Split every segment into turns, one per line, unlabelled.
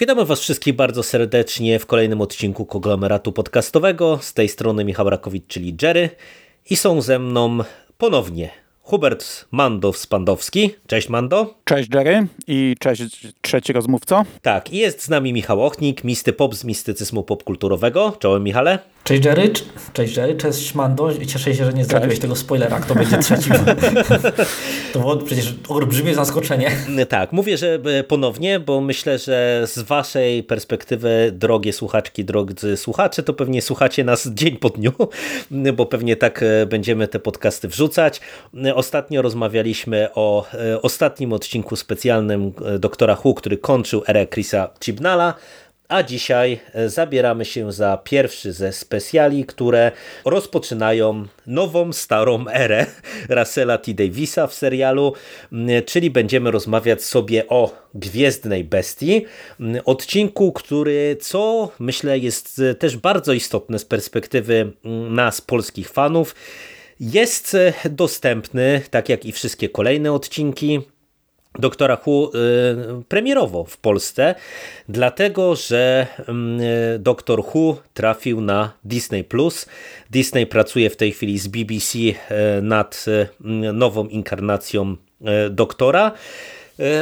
Witamy Was wszystkich bardzo serdecznie w kolejnym odcinku konglomeratu podcastowego. Z tej strony Michał Rakowicz, czyli Jerry. I są ze mną ponownie Hubert Mando-Spandowski. Cześć Mando.
Cześć Jerry i cześć trzeci rozmówco.
Tak, i jest z nami Michał Ochnik, misty pop z mistycyzmu popkulturowego. Czołem Michale.
Cześć Jerry, cześć Jerry, cześć Mando. Cieszę się, że nie zdradziłeś tego spoilera, kto będzie trzeci. to było przecież olbrzymie zaskoczenie.
Tak, mówię, że e, ponownie, bo myślę, że z waszej perspektywy, drogie słuchaczki, drodzy słuchacze, to pewnie słuchacie nas dzień po dniu, bo pewnie tak e, będziemy te podcasty wrzucać. Ostatnio rozmawialiśmy o e, ostatnim odcinku specjalnym Doktora Hu, który kończył erę Chrisa Chibnala, a dzisiaj e, zabieramy się za pierwszy ze specjali, które rozpoczynają nową, starą erę Russella T. Davisa w serialu, czyli będziemy rozmawiać sobie o Gwiezdnej Bestii, odcinku, który, co myślę jest e, też bardzo istotne z perspektywy nas, polskich fanów, jest e, dostępny, tak jak i wszystkie kolejne odcinki, Doktora Who y, premierowo w Polsce, dlatego że mm, y, Doktor Who trafił na Disney+. Disney pracuje w tej chwili z BBC y, nad nową inkarnacją Doktora.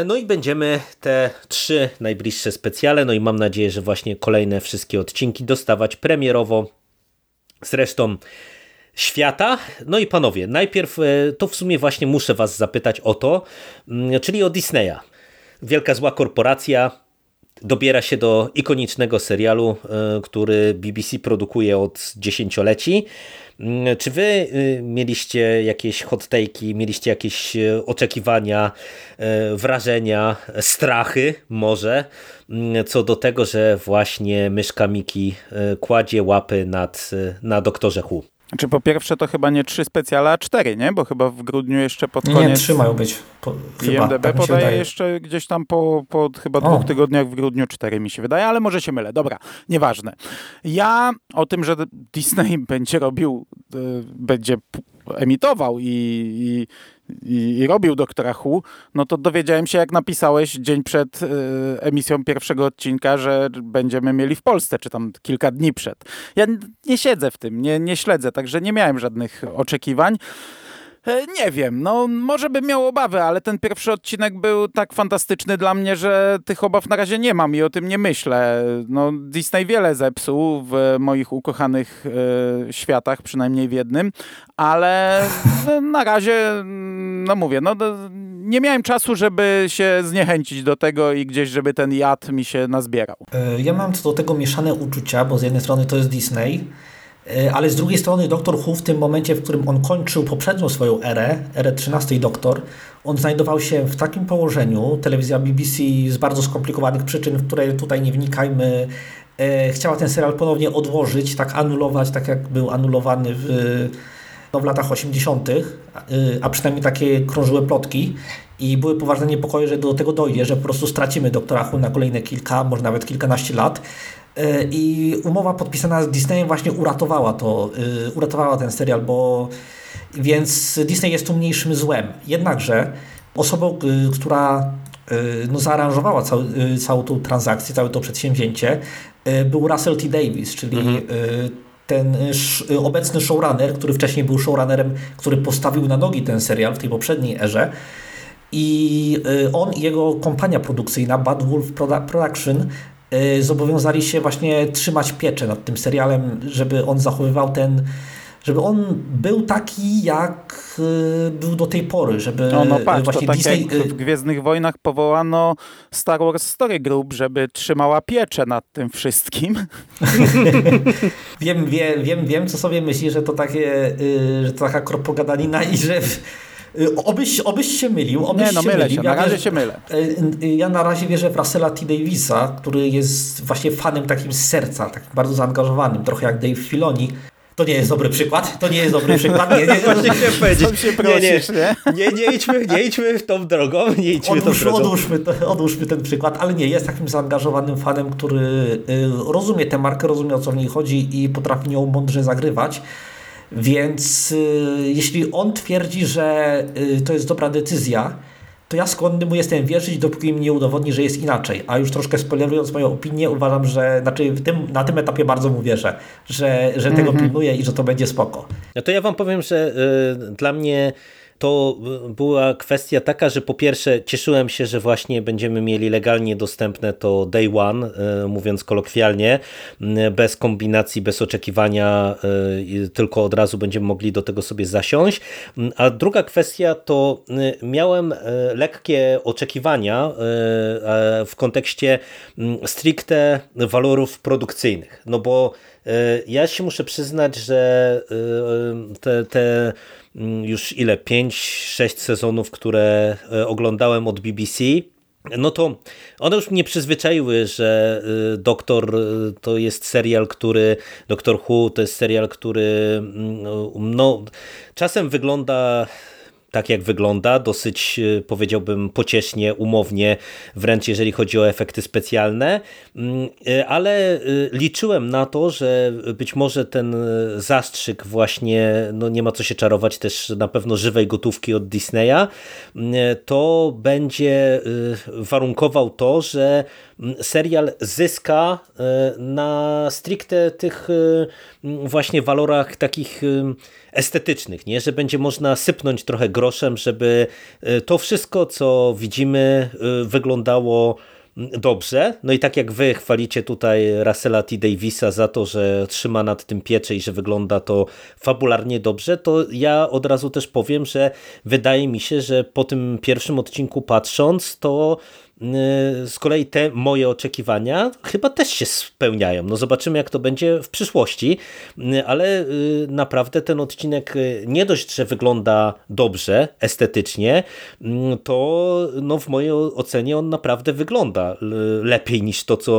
No i będziemy te trzy najbliższe specjale, no i mam nadzieję, że właśnie kolejne wszystkie odcinki dostawać premierowo. Zresztą świata. No i panowie, najpierw e, to w sumie właśnie muszę was zapytać o to, mm, czyli o Disneya. Wielka zła korporacja dobiera się do ikonicznego serialu, e, który BBC produkuje od dziesięcioleci. Mm, czy wy y, mieliście jakieś hot take'i, mieliście jakieś e, oczekiwania, wrażenia, strachy może mm, co do tego, że właśnie myszka Miki kładzie łapy nad, na doktorze Hu?
Znaczy po pierwsze to chyba nie trzy specjale, a cztery, nie? Bo chyba w grudniu jeszcze pod koniec...
Nie, trzy mają być. Po,
chyba, IMDB tak podaje jeszcze gdzieś tam po, po chyba dwóch o. tygodniach w grudniu cztery mi się wydaje, ale może się mylę. Dobra, nieważne. Ja o tym, że Disney będzie robił, e, będzie emitował i, i i, i, robił Doktora Who, no to dowiedziałem się, jak napisałeś dzień przed y, emisją pierwszego odcinka, że będziemy mieli w Polsce, czy tam kilka dni przed. Ja nie siedzę w tym, nie, nie śledzę, także nie miałem żadnych oczekiwań. E, nie wiem, no może bym miał obawy, ale ten pierwszy odcinek był tak fantastyczny dla mnie, że tych obaw na razie nie mam i o tym nie myślę. No Disney wiele zepsuł w moich ukochanych e, światach, przynajmniej w jednym, ale na razie, no mówię, no nie miałem czasu, żeby się zniechęcić do tego i gdzieś, żeby ten jad mi się nazbierał.
E, ja mam co do tego mieszane uczucia, bo z jednej strony to jest Disney, ale z drugiej strony Doktor Who w tym momencie, w którym on kończył poprzednią swoją erę, erę 13 Doktor, on znajdował się w takim położeniu, telewizja BBC z bardzo skomplikowanych przyczyn, w które tutaj nie wnikajmy, e, chciała ten serial ponownie odłożyć, tak anulować, tak jak był anulowany w, no, w latach 80., e, a przynajmniej takie krążyły plotki i były poważne niepokoje, że do tego dojdzie, że po prostu stracimy Doktora Who na kolejne kilka, może nawet kilkanaście lat. E, I umowa podpisana z Disneyem właśnie uratowała to, e, uratowała ten serial, bo więc Disney jest tu mniejszym złem. Jednakże osobą, e, która no, zaaranżowała cały, całą tą transakcję, całe to przedsięwzięcie był Russell T. Davis, czyli mhm. ten obecny showrunner, który wcześniej był showrunnerem, który postawił na nogi ten serial w tej poprzedniej erze. I on i jego kompania produkcyjna Bad Wolf Production Y, zobowiązali się właśnie trzymać pieczę nad tym serialem, żeby on zachowywał ten żeby on był taki, jak y, był do tej pory, żeby
no, no patrz, właśnie to tak Disney... jak w Gwiezdnych Wojnach powołano Star Wars Story Group, żeby trzymała pieczę nad tym wszystkim.
wiem, wiem, wiem, wiem, co sobie myśli, że to takie, y, że to taka kropogadanina i że Y, obyś, obyś się mylił. Obyś
nie, no
się
mylę mylił. się, na razie ja, się mylę.
Y, y, ja na razie wierzę w Russella T. Davisa, który jest właśnie fanem takim z serca, tak bardzo zaangażowanym, trochę jak Dave Filoni. To nie jest dobry przykład, to nie jest dobry przykład. Nie, nie,
Właśnie chciałem powiedzieć. Się prosisz, nie, nie, nie, nie, idźmy, nie idźmy w tą drogą, nie idźmy odłóż, tą drogą.
Odłóżmy, odłóżmy ten przykład, ale nie, jest takim zaangażowanym fanem, który y, rozumie tę markę, rozumie o co w niej chodzi i potrafi nią mądrze zagrywać. Więc y, jeśli on twierdzi, że y, to jest dobra decyzja, to ja skłonny mu jestem wierzyć, dopóki mi nie udowodni, że jest inaczej. A już troszkę spoilerując moją opinię, uważam, że znaczy tym, na tym etapie bardzo mu wierzę, że, że tego mm -hmm. pilnuje i że to będzie spoko.
No to ja wam powiem, że y, dla mnie to była kwestia taka, że po pierwsze cieszyłem się, że właśnie będziemy mieli legalnie dostępne to day one, e, mówiąc kolokwialnie, bez kombinacji, bez oczekiwania, e, tylko od razu będziemy mogli do tego sobie zasiąść. A druga kwestia to miałem e, lekkie oczekiwania w kontekście stricte walorów produkcyjnych, no bo ja się muszę przyznać, że te, te już ile, 5-6 sezonów, które e, oglądałem od BBC, no to one już mnie przyzwyczaiły, że e, Doktor e, to jest serial, który, Doktor Who to jest serial, który mm, no, czasem wygląda tak jak wygląda, dosyć e, powiedziałbym pociesznie, umownie, wręcz jeżeli chodzi o efekty specjalne, mm, e, ale e, liczyłem na to, że być może ten zastrzyk właśnie, no nie ma co się czarować też na pewno żywej gotówki od Disneya, to będzie warunkował to, że serial zyska na stricte tych właśnie walorach takich estetycznych, nie? że będzie można sypnąć trochę groszem, żeby e, to wszystko, co widzimy, e, wyglądało dobrze. No i tak jak wy chwalicie tutaj Russella T. Davisa za to, że trzyma nad tym pieczę i że wygląda to fabularnie dobrze, to ja od razu też powiem, że wydaje mi się, że po tym pierwszym odcinku patrząc, to z kolei te moje oczekiwania chyba też się spełniają. No zobaczymy jak to będzie w przyszłości, y, ale y, naprawdę ten odcinek nie dość, że wygląda dobrze, estetycznie, to no w mojej ocenie on naprawdę wygląda lepiej niż to, co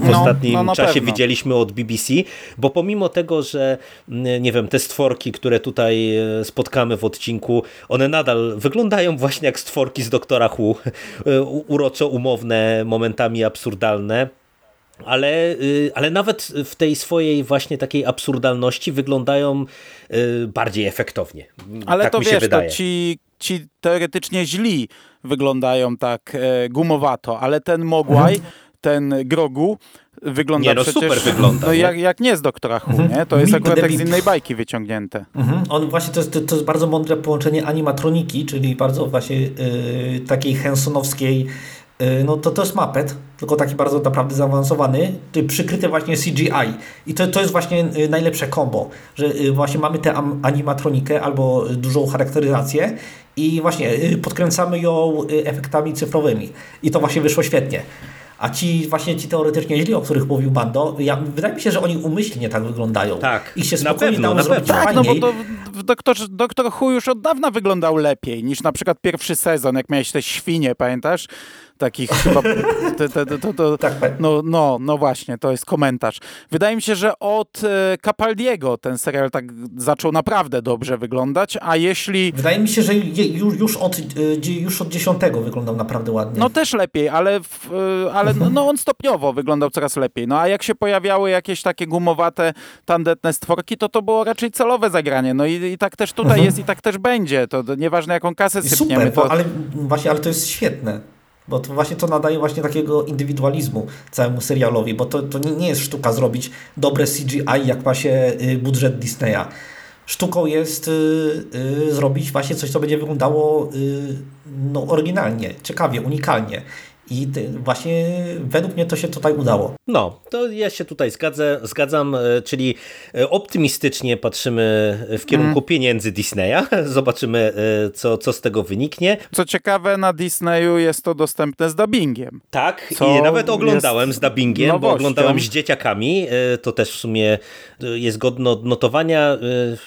w no, ostatnim no czasie pewno. widzieliśmy od BBC, bo pomimo tego, że nie wiem, te stworki, które tutaj spotkamy w odcinku, one nadal wyglądają właśnie jak stworki z Doktora Who uroczo umowne, momentami absurdalne. Ale, y, ale nawet w tej swojej właśnie takiej absurdalności wyglądają y, bardziej efektownie.
Ale
tak
to
mi się
wiesz,
wydaje.
to ci, ci teoretycznie źli wyglądają tak e, gumowato, ale ten Mogłaj, mhm. ten Grogu wygląda
nie, no,
przecież...
super wygląda.
No nie? Jak, jak nie z Doktora Who, mhm. nie? To jest akurat tak z innej bajki wyciągnięte.
Mhm. On właśnie to jest, to jest bardzo mądre połączenie animatroniki, czyli bardzo właśnie yy, takiej Hensonowskiej yy, no to to jest Muppet, tylko taki bardzo naprawdę zaawansowany, przykryty właśnie CGI. I to, to jest właśnie y, najlepsze kombo, że y, właśnie mamy tę animatronikę albo dużą charakteryzację i właśnie y, podkręcamy ją efektami cyfrowymi. I to właśnie wyszło świetnie. A ci właśnie ci teoretycznie źli, o których mówił Bando, ja, wydaje mi się, że oni umyślnie tak wyglądają.
Tak,
I się na pewno,
na pewno.
Tak, no bo to doktor, doktor Who już od dawna wyglądał lepiej niż na przykład pierwszy sezon, jak miałeś te świnie, pamiętasz? Takich chyba... To, tak, no, no, no właśnie, to jest komentarz. Wydaje mi się, że od e, Capaldiego ten serial tak zaczął naprawdę dobrze wyglądać, a jeśli...
Wydaje mi się, że już, już, od, e, już od dziesiątego wyglądał naprawdę ładnie.
No też lepiej, ale, w, e, ale no, no, on stopniowo wyglądał coraz lepiej. No a jak się pojawiały jakieś takie gumowate, tandetne stworki, to to było raczej celowe zagranie. No i, i tak też tutaj mhm. jest i tak też będzie. To, to nieważne jaką kasę sypniemy.
Super, to... ale właśnie, ale to jest świetne. Bo to właśnie to nadaje właśnie takiego indywidualizmu całemu serialowi, bo to, to nie jest sztuka zrobić dobre CGI, jak ma się y, budżet Disneya. Sztuką jest y, y, zrobić właśnie coś, co będzie wyglądało no, oryginalnie, ciekawie, unikalnie. I właśnie według mnie to się tutaj udało.
No, to ja się tutaj zgadzę, zgadzam, e, czyli e, optymistycznie patrzymy w kierunku mm. pieniędzy Disneya. Zobaczymy, e, co, co z tego wyniknie.
Co ciekawe, na Disneyu jest to dostępne z dubbingiem.
Tak, i nawet oglądałem z dubbingiem, nowością. bo oglądałem z dzieciakami. To też w sumie jest godne odnotowania.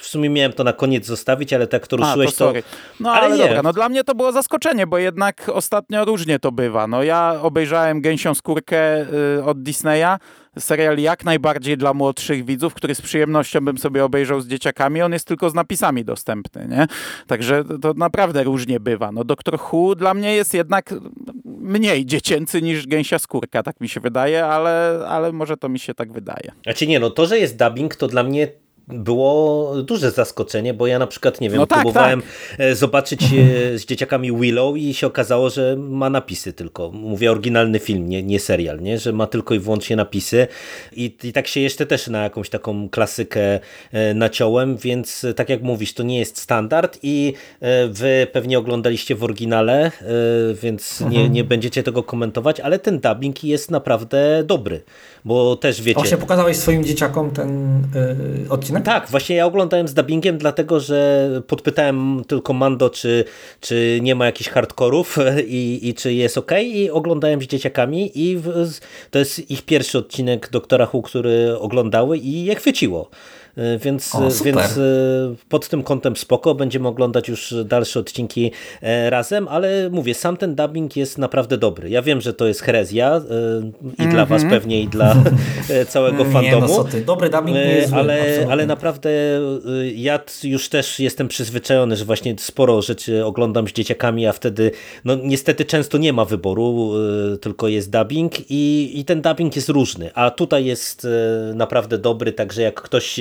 W sumie miałem to na koniec zostawić, ale tak to ruszyłeś, A, to...
to... No ale, ale nie. dobra, no dla mnie to było zaskoczenie, bo jednak ostatnio różnie to bywa. No ja obejrzałem Gęsią Skórkę y, od Disneya, serial jak najbardziej dla młodszych widzów, który z przyjemnością bym sobie obejrzał z dzieciakami, on jest tylko z napisami dostępny, nie? Także to naprawdę różnie bywa. No Doktor Who dla mnie jest jednak mniej dziecięcy niż Gęsia Skórka, tak mi się wydaje, ale, ale może to mi się tak wydaje.
Znaczy nie, no to, że jest dubbing, to dla mnie było duże zaskoczenie, bo ja na przykład, nie wiem, no tak, próbowałem tak. zobaczyć z dzieciakami Willow i się okazało, że ma napisy tylko. Mówię oryginalny film, nie, nie serial, nie? że ma tylko i wyłącznie napisy I, i tak się jeszcze też na jakąś taką klasykę naciąłem, więc tak jak mówisz, to nie jest standard i wy pewnie oglądaliście w oryginale, więc nie, mhm. nie będziecie tego komentować, ale ten dubbing jest naprawdę dobry, bo też wiecie...
Właśnie pokazałeś swoim dzieciakom ten yy, odcinek?
Tak, właśnie ja oglądałem z dubbingiem, dlatego że podpytałem tylko Mando, czy, czy nie ma jakichś hardkorów i, i czy jest ok i oglądałem z dzieciakami i w, to jest ich pierwszy odcinek Doktora który oglądały i je chwyciło. E, więc, o, więc e, pod tym kątem spoko, będziemy oglądać już dalsze odcinki e, razem, ale mówię, sam ten dubbing jest naprawdę dobry. Ja wiem, że to jest herezja i mm -hmm. dla was mhm. pewnie i dla całego fandomu. Nie, no
ty. Dobry dubbing nie jest
zły, ale, ale naprawdę ja już też jestem przyzwyczajony, że właśnie sporo rzeczy oglądam z dzieciakami, a wtedy no niestety często nie ma wyboru, tylko jest dubbing i, i ten dubbing jest różny, a tutaj jest naprawdę dobry, także jak ktoś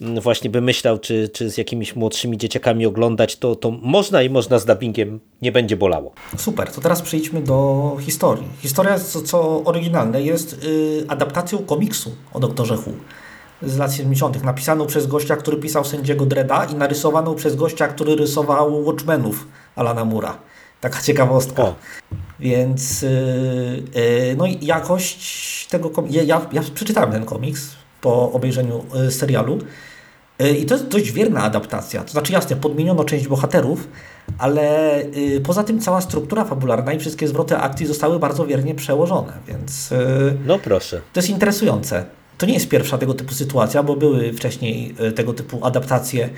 właśnie by myślał, czy, czy z jakimiś młodszymi dzieciakami oglądać, to, to można i można z dubbingiem, nie będzie bolało.
Super, to teraz przejdźmy do historii. Historia, co, co oryginalne, jest y, adaptacją komiksu o doktorze Hu z lat 70., napisaną przez gościa, który pisał sędziego Dreda i narysowaną przez gościa, który rysował Watchmenów Alana Mura. Taka ciekawostka. O. Więc yy, yy, no i jakość tego ja, ja, ja przeczytałem ten komiks, po obejrzeniu e, serialu. E, I to jest dość wierna adaptacja. To znaczy, jasne, podmieniono część bohaterów, ale e, poza tym cała struktura fabularna i wszystkie zwroty akcji zostały bardzo wiernie przełożone, więc.
No proszę.
To jest interesujące. To nie jest pierwsza tego typu sytuacja, bo były wcześniej tego typu adaptacje.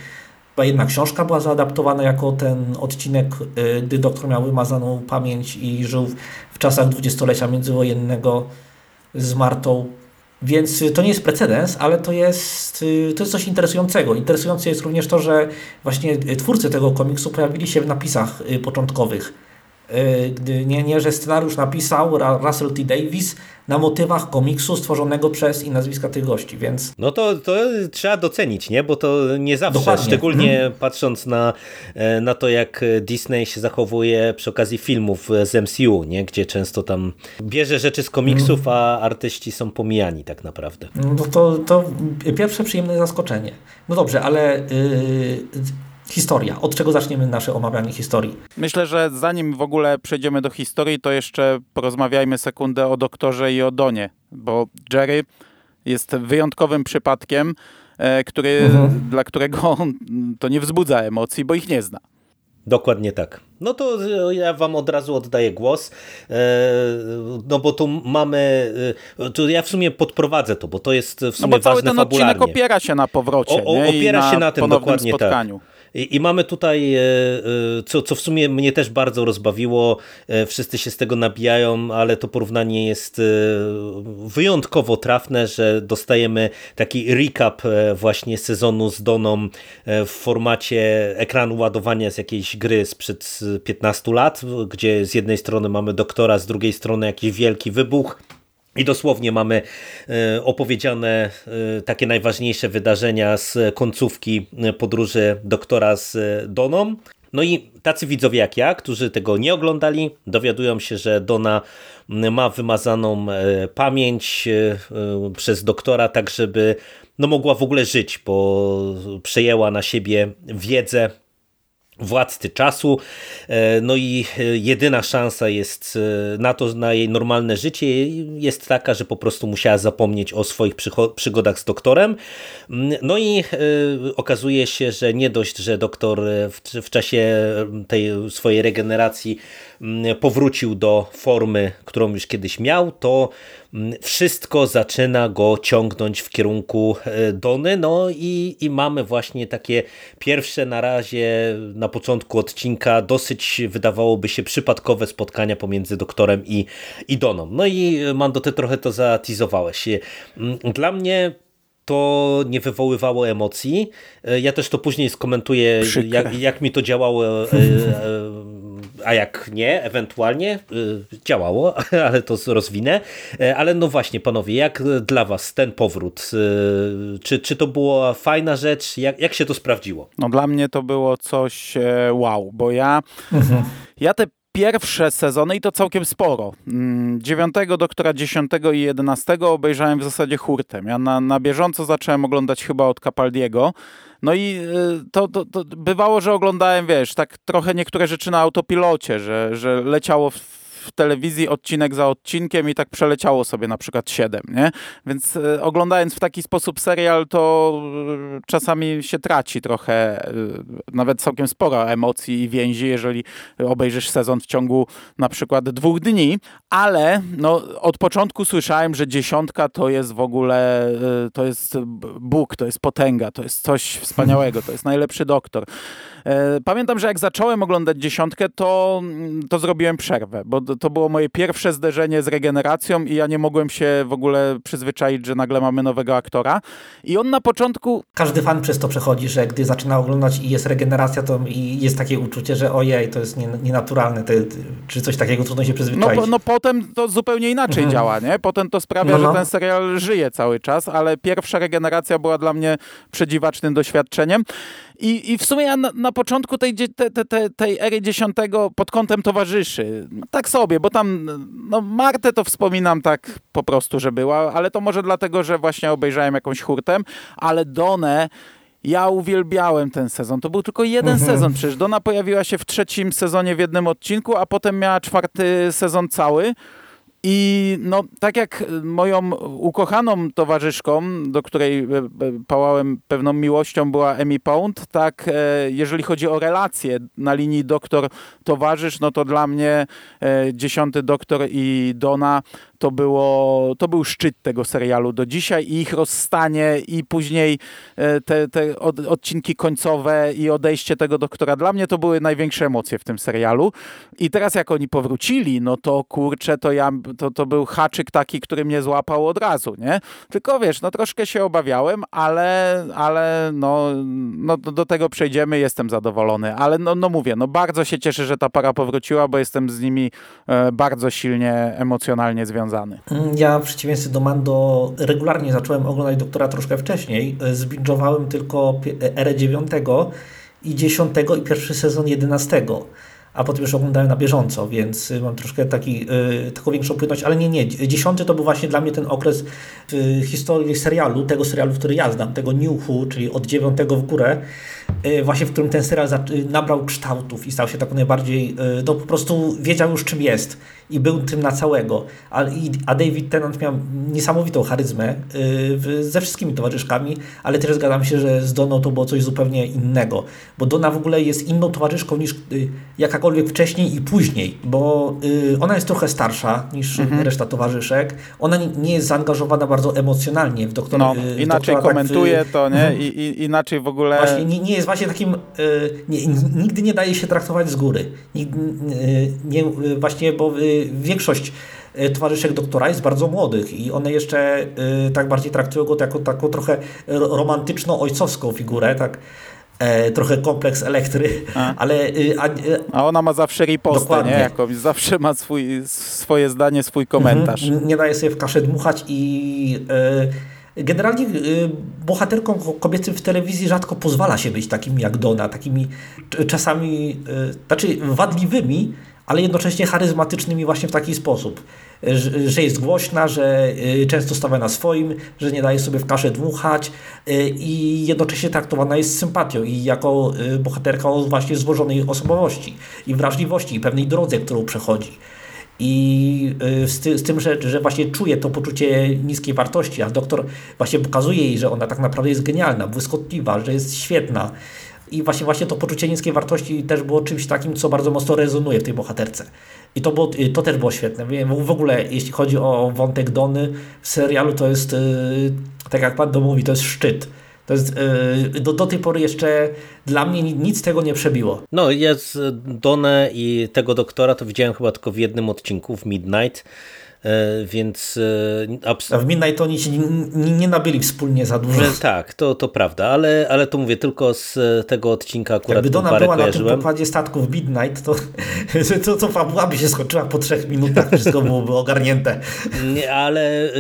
Chyba jedna książka była zaadaptowana jako ten odcinek, gdy doktor miał wymazaną pamięć i żył w czasach dwudziestolecia międzywojennego z Martą więc y, to nie jest precedens, ale to jest, y, to jest coś interesującego. Interesujące jest również to, że właśnie twórcy tego komiksu pojawili się w napisach y, początkowych. Gdy nie, nie, że scenariusz napisał Russell T. Davis, na motywach komiksu stworzonego przez i nazwiska tych gości, więc...
No to, to trzeba docenić, nie? Bo to nie zawsze, Dokładnie. szczególnie hmm. patrząc na, e, na to, jak Disney się zachowuje przy okazji filmów z MCU, nie? Gdzie często tam bierze rzeczy z komiksów, hmm. a artyści są pomijani tak naprawdę.
No to, to pierwsze przyjemne zaskoczenie. No dobrze, ale... Yy historia. Od czego zaczniemy nasze omawianie historii?
Myślę, że zanim w ogóle przejdziemy do historii, to jeszcze porozmawiajmy sekundę o doktorze i o Donie, bo Jerry jest wyjątkowym przypadkiem, e, który, mhm. dla którego to nie wzbudza emocji, bo ich nie zna.
Dokładnie tak. No to e, ja wam od razu oddaję głos, e, no bo tu mamy, to ja w sumie podprowadzę to, bo to jest w sumie no bo cały ważne ten fabularnie.
odcinek opiera się na powrocie o, o, opiera się na, na tym dokładnie tak. spotkaniu. tak.
I, I, mamy tutaj, e, e, co, co w sumie mnie też bardzo rozbawiło, e, wszyscy się z tego nabijają, ale to porównanie jest wyjątkowo trafne, że dostajemy taki recap właśnie sezonu z Doną w formacie ekranu ładowania z jakiejś gry sprzed 15 lat, gdzie z jednej strony mamy doktora, z drugiej strony jakiś wielki wybuch i dosłownie mamy e, opowiedziane e, takie najważniejsze wydarzenia z końcówki e, podróży doktora z Doną. No i tacy widzowie jak ja, którzy tego nie oglądali, dowiadują się, że Dona ma wymazaną pamięć przez doktora, tak żeby no mogła w ogóle żyć, bo przejęła na siebie wiedzę władcy czasu. E, no i e, jedyna szansa jest e, na to, na jej normalne życie jest taka, że po prostu musiała zapomnieć o swoich przygodach z doktorem. Mm, no i okazuje się, że nie dość, że doktor w, w czasie tej swojej regeneracji powrócił do formy, którą już kiedyś miał, to wszystko zaczyna go ciągnąć w kierunku Dony. No i, i mamy właśnie takie pierwsze na razie na początku odcinka dosyć wydawałoby się przypadkowe spotkania pomiędzy doktorem i, i Doną. No i Mando, ty trochę to zatizowałeś. Mm, dla mnie to nie wywoływało emocji. Ja też to później skomentuję, jak, jak, mi to działało e, e, a jak nie, ewentualnie działało, ale to rozwinę. Ale no właśnie, panowie, jak dla was ten powrót? Czy, czy to była fajna rzecz? Jak, jak się to sprawdziło?
No dla mnie to było coś wow, bo ja, mhm. ja te pierwsze sezony i to całkiem sporo. Mm, dziewiątego, doktora dziesiątego i jedenastego obejrzałem w zasadzie hurtem. Ja na, na bieżąco zacząłem oglądać chyba od Capaldiego. No i y, to, to, to bywało, że oglądałem, wiesz, tak trochę niektóre rzeczy na autopilocie, że, że leciało w w telewizji odcinek za odcinkiem i tak przeleciało sobie na przykład 7, nie? Więc e, oglądając w taki sposób serial, to e, czasami się traci trochę, e, nawet całkiem sporo emocji i więzi, jeżeli obejrzysz sezon w ciągu na przykład dwóch dni, ale no, od początku słyszałem, że dziesiątka to jest w ogóle, to jest Bóg, to jest potęga, to jest coś wspaniałego, to jest najlepszy doktor. Pamiętam, że jak zacząłem oglądać dziesiątkę, to, to zrobiłem przerwę, bo to było moje pierwsze zderzenie z regeneracją i ja nie mogłem się w ogóle przyzwyczaić, że nagle mamy nowego aktora. I on na początku...
Każdy fan przez to przechodzi, że gdy zaczyna oglądać i jest regeneracja, to i jest takie uczucie, że ojej, to jest nienaturalne, to, czy coś takiego trudno się przyzwyczaić.
No, no potem to zupełnie inaczej mhm. działa, nie? Potem to sprawia, no, no. że ten serial żyje cały czas, ale pierwsza regeneracja była dla mnie przedziwacznym doświadczeniem. I, i w sumie ja na, na początku tej, te, te, tej ery dziesiątego pod kątem towarzyszy, no, tak sobie, bo tam, no Martę to wspominam tak po prostu, że była, ale to może dlatego, że właśnie obejrzałem jakąś hurtem, ale Donę ja uwielbiałem ten sezon. To był tylko jeden mhm. sezon. Przecież Dona pojawiła się w trzecim sezonie w jednym odcinku, a potem miała czwarty sezon cały. I no, tak jak moją ukochaną towarzyszką, do której e, e, pałałem pewną miłością, była Emmy Pound, tak e, jeżeli chodzi o relacje na linii doktor-towarzysz, no to dla mnie dziesiąty doktor i Dona to, było, to był szczyt tego serialu do dzisiaj i ich rozstanie i później e, te, te od, odcinki końcowe i odejście tego doktora. Dla mnie to były największe emocje w tym serialu. I teraz jak oni powrócili, no to kurczę, to ja, to, to był haczyk taki, który mnie złapał od razu, nie? Tylko wiesz, no troszkę się obawiałem, ale, ale no, no do tego przejdziemy, jestem zadowolony. Ale no, no mówię, no bardzo się cieszę, że ta para powróciła, bo jestem z nimi e, bardzo silnie emocjonalnie związany związany.
Mm, ja w przeciwieństwie do Mando regularnie zacząłem oglądać Doktora troszkę wcześniej. E, zbingowałem tylko erę 9 i 10 i pierwszy sezon 11 a potem już oglądałem na bieżąco, więc y, mam troszkę taki, y, taką większą płynność, ale nie, nie. Dziesiąty to był właśnie dla mnie ten okres w historii serialu, tego serialu, który ja znam, tego New Who, czyli od dziewiątego w górę, właśnie w którym ten serial nabrał kształtów i stał się taką najbardziej, no po prostu wiedział już czym jest i był tym na całego. A, a David Tennant miał niesamowitą charyzmę ze wszystkimi towarzyszkami, ale też zgadzam się, że z Doną to było coś zupełnie innego, bo Dona w ogóle jest inną towarzyszką niż jaka jakakolwiek wcześniej i później, bo y, ona jest trochę starsza niż mhm. reszta towarzyszek. Ona nie jest zaangażowana bardzo emocjonalnie w doktora.
No, y, inaczej komentuje tak, to, nie? Mhm. I, I, inaczej w ogóle...
Właśnie, nie, nie jest właśnie takim... Y, nie, nigdy nie daje się traktować z góry. Nigdy, nie, właśnie, bo większość towarzyszek doktora jest bardzo młodych i one jeszcze tak bardziej traktują go jako taką trochę romantyczno-ojcowską figurę, tak e, trochę kompleks elektry, a. ale...
A, a, ona ma zawsze ripostę, nie? Jakąś, zawsze ma swój, swoje zdanie, swój komentarz.
Mhm. Nie daje sobie w kaszę dmuchać i... Generalnie bohaterkom kobiecym w telewizji rzadko pozwala się być takimi jak Dona, takimi czasami, znaczy wadliwymi, ale jednocześnie charyzmatycznymi właśnie w taki sposób, że jest głośna, że y, często stawia na swoim, że nie daje sobie w kaszę dmuchać y, i jednocześnie traktowana jest z sympatią i jako y, bohaterka o właśnie złożonej osobowości i wrażliwości i pewnej drodze, którą przechodzi. I z, z, tym, że, że właśnie czuje to poczucie niskiej wartości, a doktor właśnie pokazuje jej, że ona tak naprawdę jest genialna, błyskotliwa, że jest świetna, i właśnie, właśnie to poczucie niskiej wartości też było czymś takim, co bardzo mocno rezonuje w tej bohaterce. I to, było, to też było świetne. W ogóle, jeśli chodzi o wątek Dony w serialu, to jest, y, tak jak Pan mówi, to jest szczyt. To jest, y, do, do tej pory jeszcze dla mnie nic tego nie przebiło.
No, jest Donę i tego doktora to widziałem chyba tylko w jednym odcinku, w Midnight więc...
A w Midnight oni się nie, nie nabyli wspólnie za dużo.
Tak, to, to prawda, ale, ale to mówię tylko z tego odcinka akurat
Jakby Dona była kojarzyłem. na tym pokładzie statków Midnight, to, to, to fabuła by się skończyła po trzech minutach, wszystko byłoby ogarnięte.
Nie, ale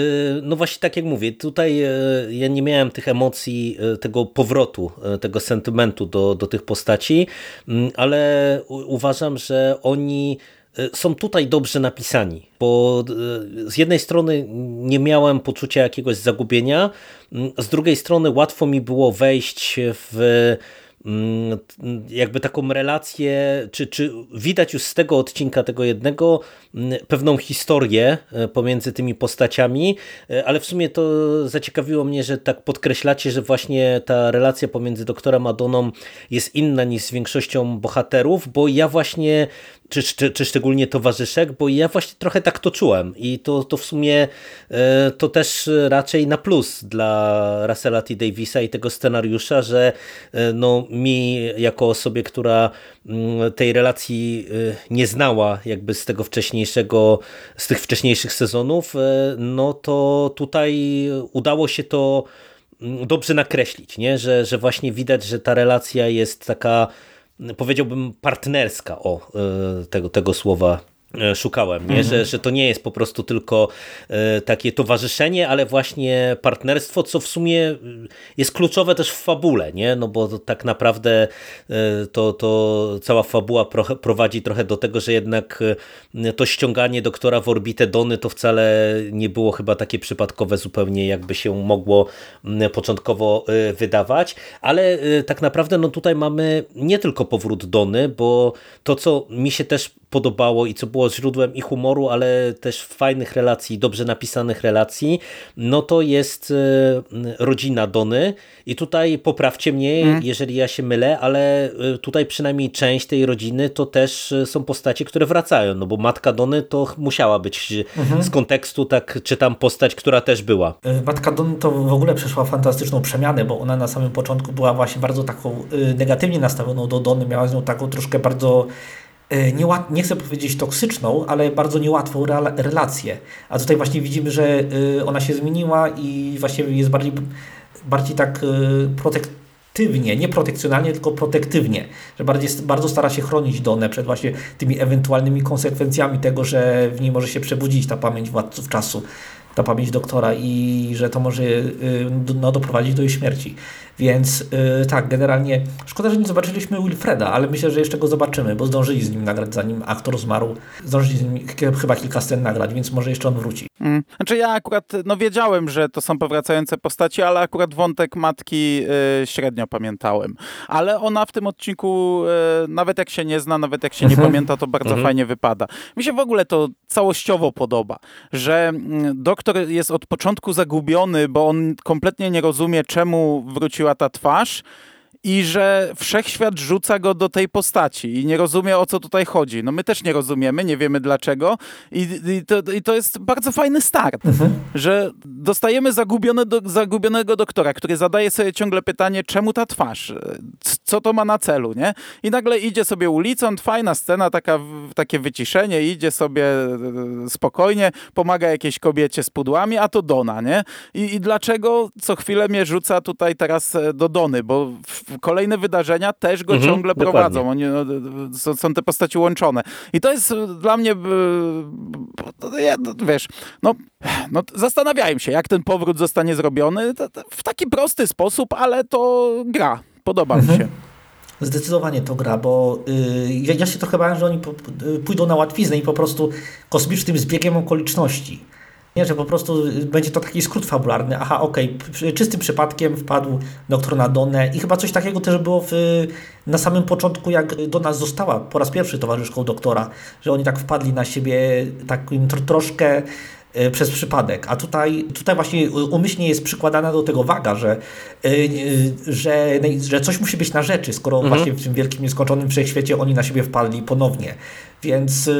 no właśnie tak jak mówię, tutaj ja nie miałem tych emocji, tego powrotu, tego sentymentu do, do tych postaci, mm, ale uważam, że oni e, są tutaj dobrze napisani, bo e, z jednej strony nie miałem poczucia jakiegoś zagubienia, z drugiej strony łatwo mi było wejść w jakby taką relację, czy, czy widać już z tego odcinka, tego jednego, pewną historię e, pomiędzy tymi postaciami, e, ale w sumie to zaciekawiło mnie, że tak podkreślacie, że właśnie ta relacja pomiędzy doktorem Adoną jest inna niż z większością bohaterów, bo ja właśnie czy, czy, czy szczególnie towarzyszek, bo ja właśnie trochę tak to czułem i to, to w sumie e, to też raczej na plus dla Russella T. Davisa i tego scenariusza, że e, no, mi jako osobie, która mm, tej relacji e, nie znała jakby z tego wcześniejszego, z tych wcześniejszych sezonów, no to tutaj udało się to mm, dobrze nakreślić, nie? Że, że właśnie widać, że ta relacja jest taka powiedziałbym partnerska, o e, tego, tego słowa szukałem, nie? Mhm. Że, że to nie jest po prostu tylko e, takie towarzyszenie, ale właśnie partnerstwo, co w sumie e, jest kluczowe też w fabule, nie? no bo tak naprawdę to, to cała fabuła prowadzi trochę do tego, że jednak to ściąganie doktora w orbitę Dony to wcale nie było chyba takie przypadkowe zupełnie, jakby się mogło początkowo wydawać, ale tak naprawdę no tutaj mamy nie tylko powrót Dony, bo to, co mi się też podobało i co było źródłem i humoru, ale też fajnych relacji, dobrze napisanych relacji, no to jest e, rodzina Dony i tutaj poprawcie mnie, mm. jeżeli ja się mylę, ale e, tutaj przynajmniej część tej rodziny to też e, są postacie, które wracają, no bo matka Dony to musiała być -hmm. z kontekstu, tak czytam postać, która też była.
Matka Dony to w ogóle przeszła fantastyczną przemianę, bo ona na samym początku była właśnie bardzo taką negatywnie nastawioną do Dony, miała z nią taką troszkę bardzo nie, nie chcę powiedzieć toksyczną, ale bardzo niełatwą relację. A tutaj właśnie widzimy, że e, ona się zmieniła i właśnie jest bardziej, bardziej tak e, protektywnie, nie protekcjonalnie, tylko protektywnie, że bardziej, bardzo stara się chronić Donę przed właśnie tymi ewentualnymi konsekwencjami tego, że w niej może się przebudzić ta pamięć władców czasu, ta pamięć doktora i że to może no, doprowadzić do jej śmierci. Więc yy, tak, generalnie szkoda, że nie zobaczyliśmy Wilfreda, ale myślę, że jeszcze go zobaczymy, bo zdążyli z nim nagrać, zanim aktor zmarł. Zdążyli z nim chyba kilka scen nagrać, więc może jeszcze on wróci.
Mm. Znaczy ja akurat no wiedziałem, że to są powracające postaci, ale akurat wątek matki yy, średnio pamiętałem. Ale ona w tym odcinku, yy, nawet jak się nie zna, nawet jak się nie mhm. pamięta, to bardzo mhm. fajnie wypada. Mi się w ogóle to całościowo podoba, że mm, doktor jest od początku zagubiony, bo on kompletnie nie rozumie, czemu wróciła ta twarz i że wszechświat rzuca go do tej postaci i nie rozumie o co tutaj chodzi. No my też nie rozumiemy, nie wiemy dlaczego i, i, to, i to, jest bardzo fajny start, mhm. że dostajemy zagubione do, zagubionego doktora, który zadaje sobie ciągle pytanie, czemu ta twarz, co to ma na celu, nie? I nagle idzie sobie ulicą, fajna scena, taka, takie wyciszenie, idzie sobie e, spokojnie, pomaga jakiejś kobiecie z pudłami, a to Dona, nie? I, i dlaczego co chwilę mnie rzuca tutaj teraz e, do Dony, bo w, kolejne wydarzenia też go mhm, ciągle dokładnie. prowadzą. Oni, no, są, te postaci łączone. I to jest dla mnie, wiesz, no, no zastanawiałem się, jak ten powrót zostanie zrobiony w taki prosty sposób, ale to gra. Podoba mhm. mi się.
Zdecydowanie to gra, bo yy, ja się trochę bałem, że oni pójdą na łatwiznę i po prostu kosmicznym zbiegiem okoliczności nie, że po prostu będzie to taki skrót fabularny. Aha, okej, okay. czystym przypadkiem wpadł doktor na Donę i chyba coś takiego też było w, na samym początku, jak Dona została po raz pierwszy towarzyszką doktora, że oni tak wpadli na siebie takim tro, troszkę e, przez przypadek. A tutaj, tutaj właśnie umyślnie jest przykładana do tego waga, że, e, że, że coś musi być na rzeczy, skoro mhm. właśnie w tym wielkim nieskończonym wszechświecie oni na siebie wpadli ponownie. Więc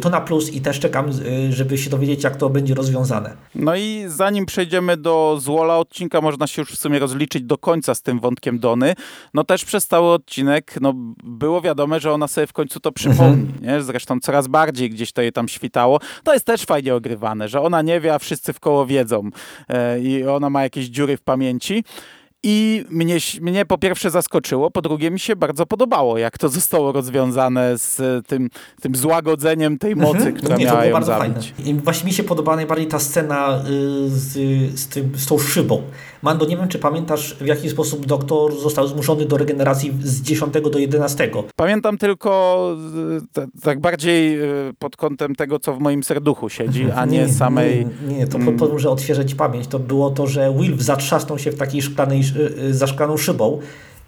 to na plus i też czekam, żeby się dowiedzieć, jak to będzie rozwiązane.
No i zanim przejdziemy do złola odcinka, można się już w sumie rozliczyć do końca z tym wątkiem Dony. No też przez cały odcinek no, było wiadome, że ona sobie w końcu to przypomni. Mhm. Nie? Zresztą coraz bardziej gdzieś to jej tam świtało. To jest też fajnie ogrywane, że ona nie wie, a wszyscy w koło wiedzą. E, I ona ma jakieś dziury w pamięci. I mnie, mnie po pierwsze zaskoczyło, po drugie mi się bardzo podobało, jak to zostało rozwiązane z tym, tym złagodzeniem tej mocy, mhm. która nie, miała ją zabić.
Fajne. I właśnie mi się podoba najbardziej ta scena y, z, z, tym, z tą szybą. Mando, nie wiem, czy pamiętasz, w jaki sposób doktor został zmuszony do regeneracji z 10 do 11.
Pamiętam tylko y, tak bardziej y, pod kątem tego, co w moim serduchu siedzi, a nie, nie samej...
Nie, nie to mm. po, że odświeżyć pamięć. To było to, że Wilf zatrzasnął się w takiej szklanej Y, y, za szklaną szybą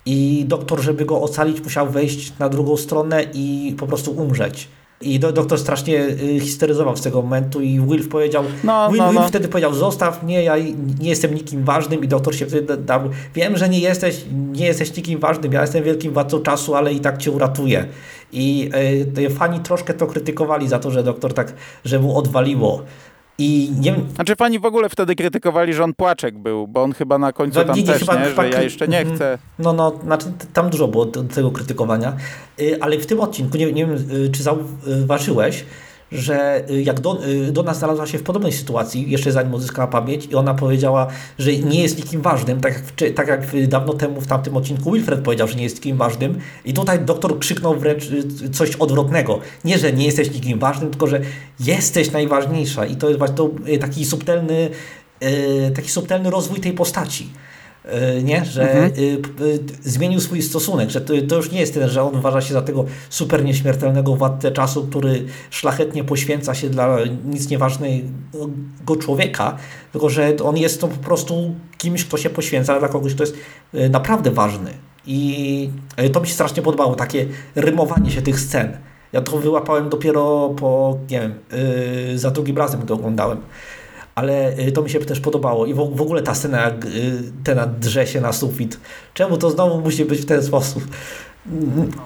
i doktor, żeby go ocalić, musiał wejść na drugą stronę i po prostu umrzeć. I do, doktor strasznie y, histeryzował z tego momentu i Wilf powiedział, no, Will, no, no. Will wtedy powiedział, zostaw mnie, ja nie jestem nikim ważnym i doktor się wtedy dał, wiem, że nie jesteś, nie jesteś nikim ważnym, ja jestem wielkim władcą czasu, ale i tak cię uratuję. I y, fani troszkę to krytykowali za to, że doktor tak, że mu odwaliło. I nie.
Znaczy fani w ogóle wtedy krytykowali, że on płaczek był, bo on chyba na końcu tam też, chyba, nie? Chyba, że ja jeszcze nie mhm. chcę.
No, no, znaczy tam dużo było tego krytykowania, y, ale w tym odcinku, nie, nie wiem y, czy zauważyłeś, że y, jak Don, y, Donna znalazła się w podobnej sytuacji, jeszcze zanim uzyskała pamięć i ona powiedziała, że nie jest nikim ważnym, tak jak, tak jak dawno temu w tamtym odcinku Wilfred powiedział, że nie jest nikim ważnym i tutaj doktor krzyknął wręcz y, coś odwrotnego. Nie, że nie jesteś nikim ważnym, tylko że jesteś najważniejsza i to jest właśnie to, taki subtelny taki subtelny rozwój tej postaci. E, nie? że mhm. Y, y, zmienił swój stosunek, że to, to, już nie jest ten, że on uważa się za tego super nieśmiertelnego władcę czasu, który szlachetnie poświęca się dla nic nieważnego człowieka, tylko że on jest to po prostu kimś, kto się poświęca dla kogoś, kto jest y, naprawdę ważny. I to mi się strasznie podobało, takie rymowanie się tych scen. Ja to wyłapałem dopiero po, nie wiem, za drugim razem, gdy oglądałem ale y, to mi się też podobało i w, ogóle ta scena, jak y, ten drze się na sufit. Czemu to znowu musi być w ten sposób?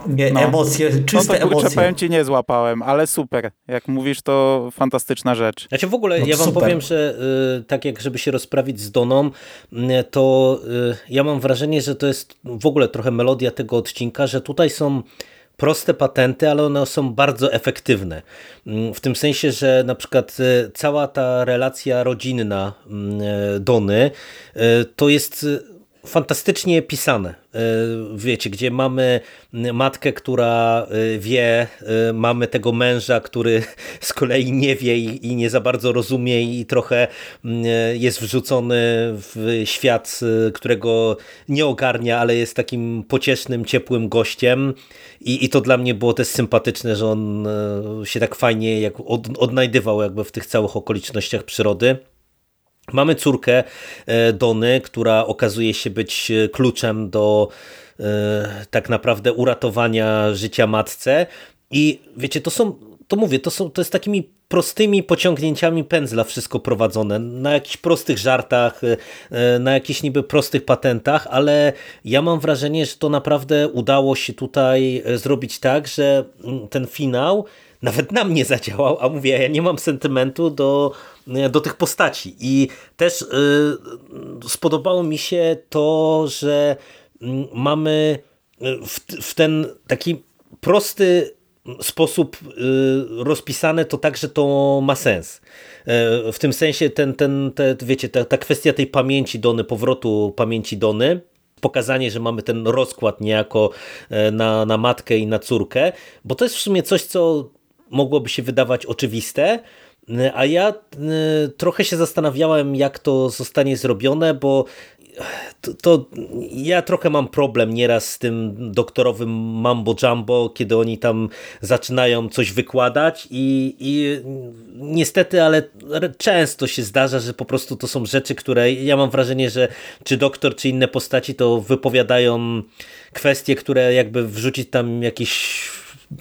Nie, no. emocje, czyste no to, kurczę, emocje.
powiem ci, nie złapałem, ale super. Jak mówisz, to fantastyczna rzecz.
Znaczy w ogóle, no, ja wam super. powiem, że y, tak jak żeby się rozprawić z Doną, y, to y, ja mam wrażenie, że to jest w ogóle trochę melodia tego odcinka, że tutaj są proste patenty, ale one są bardzo efektywne. Mm, w tym sensie, że na przykład e, cała ta relacja rodzinna mm, e, Dony e, to jest fantastycznie pisane. E, wiecie, gdzie mamy matkę, która e, wie, e, mamy tego męża, który z kolei nie wie i nie za bardzo rozumie i trochę jest wrzucony w świat, którego nie ogarnia, ale jest takim pociesznym, ciepłym gościem i, i to dla mnie było też sympatyczne, że on się tak fajnie jak odnajdywał jakby w tych całych okolicznościach przyrody. Mamy córkę e, Dony, która okazuje się być e, kluczem do e, tak naprawdę uratowania życia matce. I wiecie, to są, to mówię, to, są, to jest takimi prostymi pociągnięciami pędzla wszystko prowadzone, na jakichś prostych żartach, na jakichś niby prostych patentach, ale ja mam wrażenie, że to naprawdę udało się tutaj zrobić tak, że mm, ten finał nawet na mnie zadziałał, a mówię, ja nie mam sentymentu do, do tych postaci. I też y, spodobało mi się to, że mm, mamy w, w ten taki prosty sposób y, rozpisane to tak, że to ma sens. Y, w tym sensie ten, ten te, wiecie, ta, ta kwestia tej pamięci Dony, powrotu pamięci Dony, pokazanie, że mamy ten rozkład niejako y, na, na matkę i na córkę, bo to jest w sumie coś, co mogłoby się wydawać oczywiste, a ja y, trochę się zastanawiałem, jak to zostanie zrobione, bo to, to, ja trochę mam problem nieraz z tym doktorowym mambo jumbo, kiedy oni tam zaczynają coś wykładać i, i niestety, ale często się zdarza, że po prostu to są rzeczy, które ja mam wrażenie, że czy doktor, czy inne postaci to wypowiadają kwestie, które jakby wrzucić tam jakieś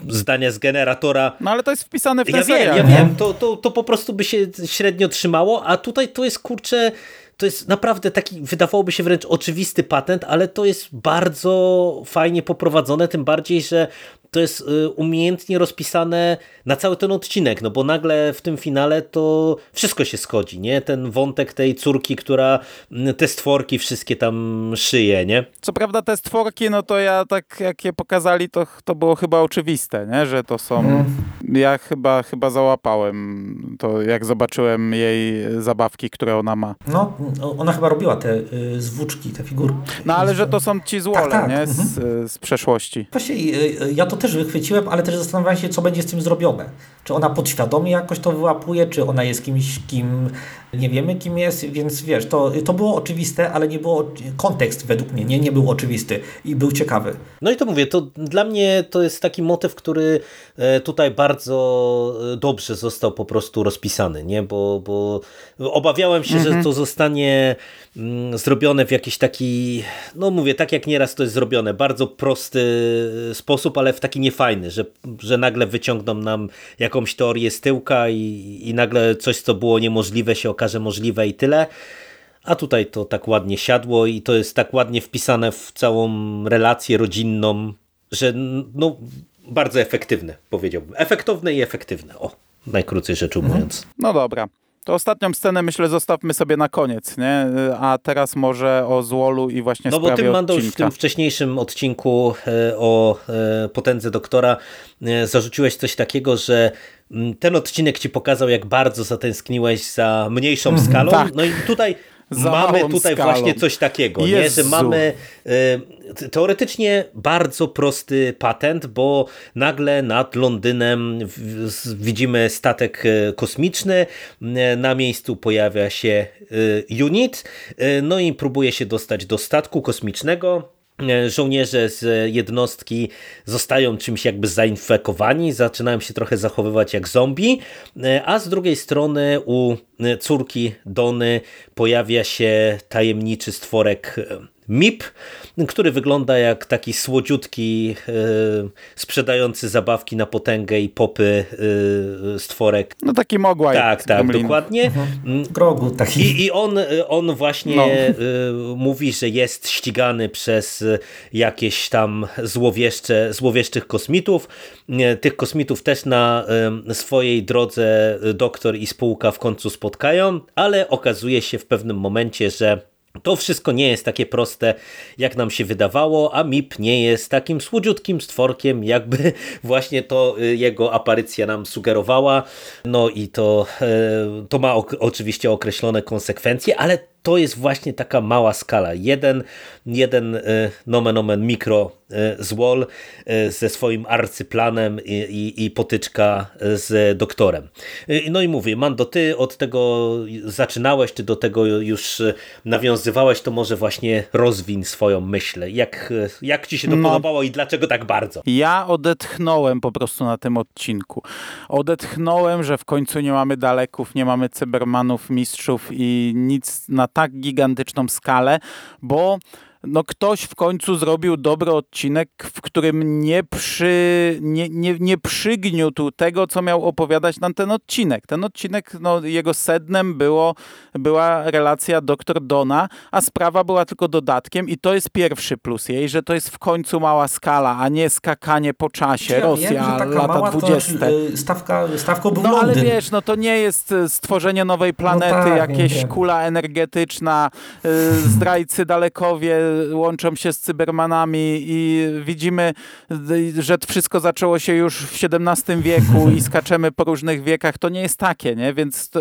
zdania z generatora.
No ale to jest wpisane w ten
ja
serial.
Wiem, ja wiem, to, to, to po prostu by się średnio trzymało, a tutaj to jest kurczę to jest naprawdę taki, wydawałoby się wręcz oczywisty patent, ale to jest bardzo fajnie poprowadzone, tym bardziej, że to jest y, umiejętnie rozpisane na cały ten odcinek, no bo nagle w tym finale to wszystko się schodzi, nie? Ten wątek tej córki, która mm, te stworki wszystkie tam szyje, nie?
Co prawda te stworki, no to ja tak jak je pokazali, to, to było chyba oczywiste, nie? Że to są... Mm. Ja chyba, chyba załapałem to, jak zobaczyłem jej zabawki, które ona ma.
No, ona chyba robiła te y, zwłóczki, te figurki.
No ale że to są ci złole, tak, tak. nie? Z, mhm. z przeszłości.
Właśnie y, y, ja to też wychwyciłem, ale też zastanawiałem się, co będzie z tym zrobione. Czy ona podświadomie jakoś to wyłapuje, czy ona jest kimś, kim nie wiemy, kim jest, więc wiesz, to, to było oczywiste, ale nie było, kontekst według mnie nie, nie był oczywisty i był ciekawy.
No i to mówię, to dla mnie to jest taki motyw, który e, tutaj bardzo e, dobrze został po prostu rozpisany, nie? Bo, bo obawiałem się, mhm. że to zostanie mm, zrobione w jakiś taki, no mówię, tak jak nieraz to jest zrobione, bardzo prosty e, sposób, ale w taki niefajny, że, że nagle wyciągną nam jakąś teorię z tyłka i, i nagle coś, co było niemożliwe się okaże możliwe i tyle. A tutaj to tak ładnie siadło i to jest tak ładnie wpisane w całą relację rodzinną, że no, bardzo efektywne, powiedziałbym. Efektowne i efektywne. O, najkrócej rzecz ujmując.
No dobra. To ostatnią scenę myślę zostawmy sobie na koniec, nie? A teraz może o Złolu i właśnie
No bo ty Mando w tym wcześniejszym odcinku e, o e, potędze doktora e, zarzuciłeś coś takiego, że mm, ten odcinek ci pokazał jak bardzo zatęskniłeś za mniejszą mm, skalą. Tak. No i tutaj mamy tutaj skalą. właśnie coś takiego, nie? że mamy y, teoretycznie bardzo prosty patent, bo nagle nad Londynem widzimy statek e, kosmiczny, na miejscu pojawia się y, unit, y, no i próbuje się dostać do statku kosmicznego, żołnierze z jednostki zostają czymś jakby zainfekowani, zaczynają się trochę zachowywać jak zombie, e, a z drugiej strony u córki Dony pojawia się tajemniczy stworek MIP, który wygląda jak taki słodziutki e, sprzedający zabawki na potęgę i popy e, stworek.
No taki mogłaj.
Tak, tak, dokładnie. Mhm.
Mm. Grogu taki.
I, i on, on właśnie no. E, mówi, że jest ścigany przez jakieś tam złowieszcze, złowieszczych kosmitów. Tych kosmitów też na swojej drodze doktor i spółka w końcu spotkają, ale okazuje się w pewnym momencie, że to wszystko nie jest takie proste, jak nam się wydawało, a MIP nie jest takim słodziutkim stworkiem, jakby właśnie to y, jego aparycja nam sugerowała. No i to, y, to ma oczywiście określone konsekwencje, ale to jest właśnie taka mała skala. Jeden, jeden y, nomen omen mikro y, z Wall y, ze swoim arcyplanem i, i, i potyczka z doktorem. No i mówię, Mando, ty od tego zaczynałeś, ty do tego już nawiązywałeś, to może właśnie rozwin swoją myśl. Jak, jak ci się to no, podobało i dlaczego tak bardzo?
Ja odetchnąłem po prostu na tym odcinku. Odetchnąłem, że w końcu nie mamy daleków, nie mamy cybermanów, mistrzów i nic na tak gigantyczną skalę, bo no ktoś w końcu zrobił dobry odcinek, w którym nie, przy, nie, nie, nie przygniótł tego, co miał opowiadać nam ten odcinek. Ten odcinek, no, jego sednem było, była relacja dr Dona, a sprawa była tylko dodatkiem i to jest pierwszy plus jej, że to jest w końcu mała skala, a nie skakanie po czasie. Ja Rosja, wiem, lata 20. To,
y, stawka, stawką był
No Londyn. ale wiesz, no to nie jest y, stworzenie nowej no planety, no tak, jakieś kula energetyczna, y, zdrajcy dalekowie, łączą się z cybermanami i widzimy, że wszystko zaczęło się już w XVII wieku i skaczemy po różnych wiekach. To nie jest takie, nie? Więc to,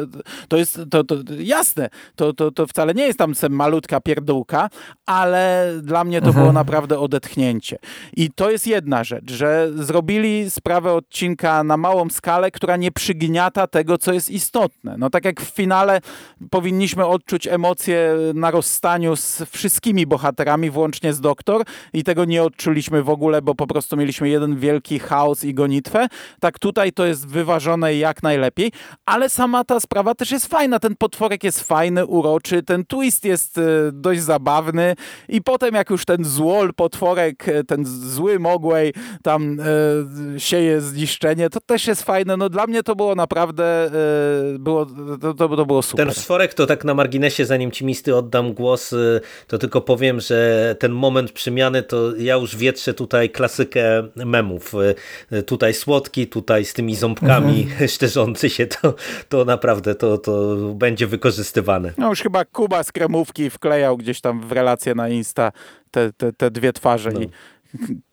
to jest to, to, jasne. To, to, to wcale nie jest tam malutka pierdółka, ale dla mnie to mhm. było naprawdę odetchnięcie. I to jest jedna rzecz, że zrobili sprawę odcinka na małą skalę, która nie przygniata tego, co jest istotne. No tak jak w finale powinniśmy odczuć emocje na rozstaniu z wszystkimi bohaterami, włącznie z doktor i tego nie odczuliśmy w ogóle, bo po prostu mieliśmy jeden wielki chaos i gonitwę. Tak tutaj to jest wyważone jak najlepiej, ale sama ta sprawa też jest fajna. Ten potworek jest fajny, uroczy, ten twist jest e, dość zabawny i potem jak już ten złol potworek, e, ten zły mogłej tam e, sieje zniszczenie, to też jest fajne. No dla mnie to było naprawdę było, to, to, to było super.
Ten stworek to tak na marginesie, zanim ci misty oddam głos, to tylko powiem, że ten moment przemiany to ja już wietrzę tutaj klasykę memów. Tutaj słodki, tutaj z tymi ząbkami mhm. szczerzący się, to, to naprawdę to, to będzie wykorzystywane.
No już chyba Kuba z kremówki wklejał gdzieś tam w relację na Insta te, te, te dwie twarze no. i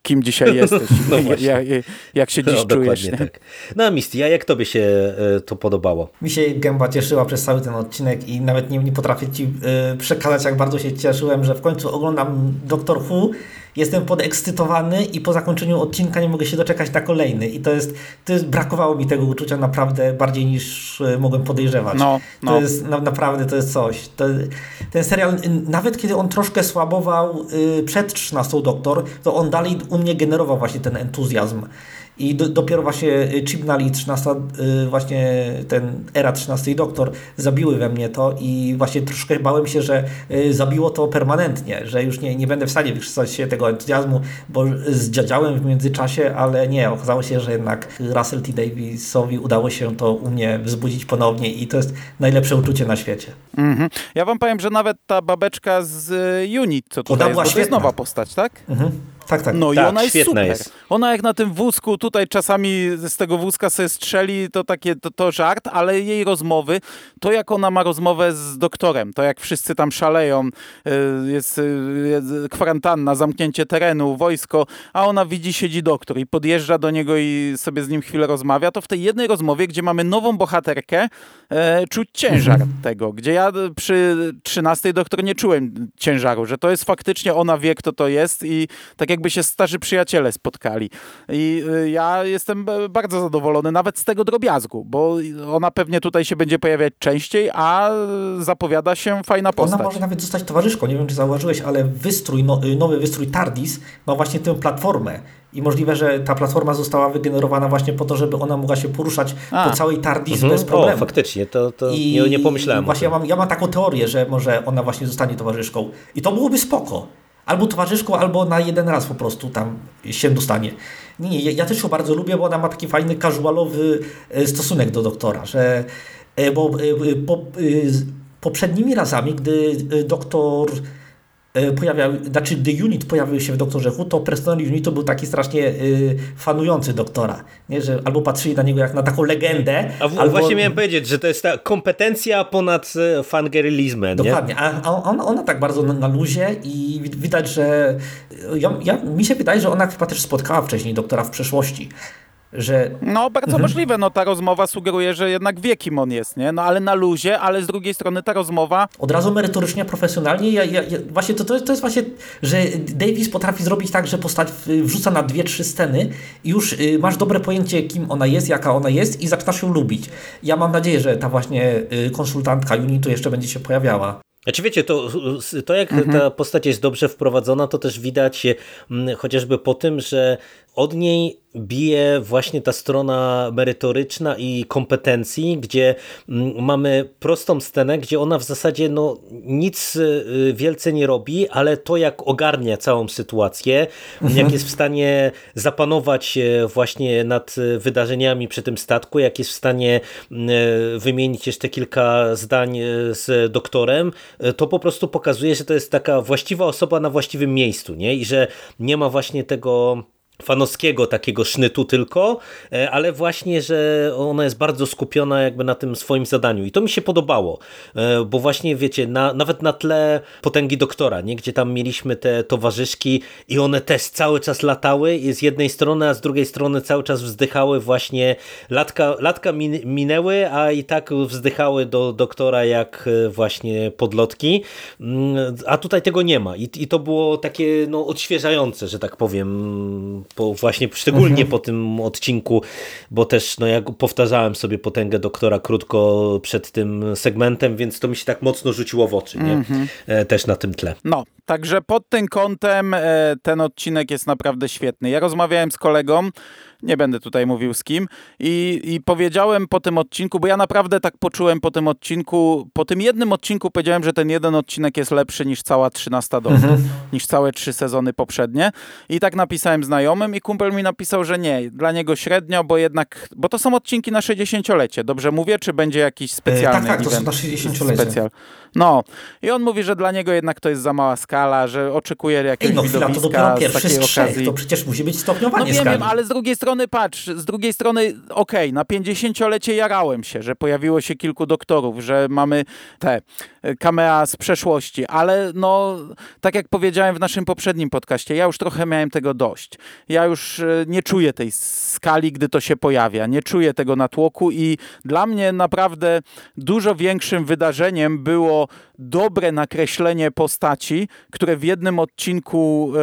kim dzisiaj jesteś, no jak, jak, się dziś no, czujesz. Tak.
No Misty, a jak tobie się e, to podobało?
Mi się gęba cieszyła przez cały ten odcinek i nawet nie, nie potrafię ci e, przekazać, jak bardzo się cieszyłem, że w końcu oglądam Doctor Who jestem podekscytowany i po zakończeniu odcinka nie mogę się doczekać na kolejny. I to jest, to jest brakowało mi tego uczucia naprawdę bardziej niż e, mogłem podejrzewać. No, no. To jest na, naprawdę to jest coś. To, ten serial, nawet kiedy on troszkę słabował y, przed 13 Doktor, to on dalej u mnie generował właśnie ten entuzjazm. I do, dopiero właśnie Chibnall i 13, y, właśnie ten era 13 Doktor zabiły we mnie to i właśnie troszkę bałem się, że y, zabiło to permanentnie, że już nie, nie będę w stanie wykrzesać się tego entuzjazmu, bo zdziadziałem w międzyczasie, ale nie, okazało się, że jednak Russell T. Davisowi udało się to u mnie wzbudzić ponownie i to jest najlepsze uczucie na świecie. Mm -hmm.
Ja wam powiem, że nawet ta babeczka z Unit, co tutaj Ona jest, to jest nowa postać, tak? Mm -hmm.
Tak, tak.
No
tak,
i ona jest super. Jest. Ona jak na tym wózku, tutaj czasami z tego wózka sobie strzeli, to takie, to, to żart, ale jej rozmowy, to jak ona ma rozmowę z doktorem, to jak wszyscy tam szaleją, y, jest, y, jest kwarantanna, zamknięcie terenu, wojsko, a ona widzi, siedzi doktor i podjeżdża do niego i sobie z nim chwilę rozmawia, to w tej jednej rozmowie, gdzie mamy nową bohaterkę, e, czuć ciężar mhm. tego, gdzie ja przy 13 doktor nie czułem ciężaru, że to jest faktycznie, ona wie, kto to jest i tak jakby się starzy przyjaciele spotkali. I y, ja jestem bardzo zadowolony nawet z tego drobiazgu, bo ona pewnie tutaj się będzie pojawiać częściej, a zapowiada się fajna postać.
Ona może nawet zostać towarzyszką. Nie wiem, czy zauważyłeś, ale wystrój, no, y, nowy wystrój TARDIS ma właśnie tę platformę. I możliwe, że ta platforma została wygenerowana właśnie po to, żeby ona mogła się poruszać A. po całej TARDIS mhm. bez problemu.
O, faktycznie, to, to I nie, nie pomyślałem.
Właśnie ja mam, ja mam taką teorię, że może ona właśnie zostanie towarzyszką. I to byłoby spoko albo towarzyszką, albo na jeden raz po prostu tam się dostanie. Nie, ja też ją bardzo lubię, bo ona ma taki fajny, casualowy e, stosunek do doktora, że e, bo e, po, poprzednimi razami, gdy doktor pojawiał, znaczy The Unit pojawił się w Doktorze Who, to personel Unitu był taki strasznie y, fanujący doktora, nie? że albo patrzyli na niego jak na taką legendę.
A w,
albo...
właśnie miałem powiedzieć, że to jest ta kompetencja ponad e, fangirlizmem.
Dokładnie, nie? a ona, ona tak bardzo na, na luzie i widać, że ja, ja, mi się wydaje, że ona chyba też spotkała wcześniej doktora w przeszłości że...
No, bardzo mhm. możliwe. No, ta rozmowa sugeruje, że jednak wie, kim on jest, nie? No, ale na luzie, ale z drugiej strony ta rozmowa...
Od razu merytorycznie, profesjonalnie. Ja, ja, ja właśnie to, to, jest, to jest właśnie, że Davis potrafi zrobić tak, że postać wrzuca na dwie, trzy sceny i już y, masz dobre pojęcie, kim ona jest, jaka ona jest i zaczynasz ją lubić. Ja mam nadzieję, że ta właśnie y, konsultantka Unitu jeszcze będzie się pojawiała.
Znaczy wiecie, to, to jak mhm. ta postać jest dobrze wprowadzona, to też widać chociażby po tym, że od niej bije właśnie ta strona merytoryczna i kompetencji, gdzie mm, mamy prostą scenę, gdzie ona w zasadzie no, nic y, wielce nie robi, ale to jak ogarnia całą sytuację, mhm. jak jest w stanie zapanować właśnie nad wydarzeniami przy tym statku, jak jest w stanie mm, wymienić jeszcze kilka zdań z doktorem, to po prostu pokazuje, że to jest taka właściwa osoba na właściwym miejscu nie? i że nie ma właśnie tego fanowskiego takiego sznytu tylko, e, ale właśnie, że ona jest bardzo skupiona jakby na tym swoim zadaniu. I to mi się podobało, e, bo właśnie wiecie, na, nawet na tle potęgi doktora, nie? gdzie tam mieliśmy te towarzyszki i one też cały czas latały z jednej strony, a z drugiej strony cały czas wzdychały właśnie, latka, latka minęły, a i tak wzdychały do doktora jak e, właśnie podlotki, mm, a tutaj tego nie ma. I, i to było takie no, odświeżające, że tak powiem po, właśnie szczególnie mhm. po tym odcinku, bo też no ja powtarzałem sobie potęgę doktora krótko przed tym segmentem, więc to mi się tak mocno rzuciło w oczy, nie? Mhm. E, też na tym tle.
No, także pod tym kątem e, ten odcinek jest naprawdę świetny. Ja rozmawiałem z kolegą, nie będę tutaj mówił z kim. I, I powiedziałem po tym odcinku, bo ja naprawdę tak poczułem po tym odcinku, po tym jednym odcinku powiedziałem, że ten jeden odcinek jest lepszy niż cała 13 domu, mhm. niż całe trzy sezony poprzednie. I tak napisałem znajomym i kumpel mi napisał, że nie, dla niego średnio, bo jednak, bo to są odcinki na 60-lecie. Dobrze mówię, czy będzie jakiś specjalny
e, Tak, tak, to są na 60-lecie. Specjal.
No. I on mówi, że dla niego jednak to jest za mała skala że oczekuje jakiegoś Ej, no, widowiska to dopiero pierwszy z
takiej okazji. To przecież musi być stopniowanie
No wiem, wiem, ale z drugiej strony patrz, z drugiej strony okej, okay, na 50-lecie jarałem się, że pojawiło się kilku doktorów, że mamy te kamea z przeszłości, ale no, tak jak powiedziałem w naszym poprzednim podcaście, ja już trochę miałem tego dość. Ja już e, nie czuję tej skali, gdy to się pojawia. Nie czuję tego natłoku i dla mnie naprawdę dużo większym wydarzeniem było dobre nakreślenie postaci, które w jednym odcinku e,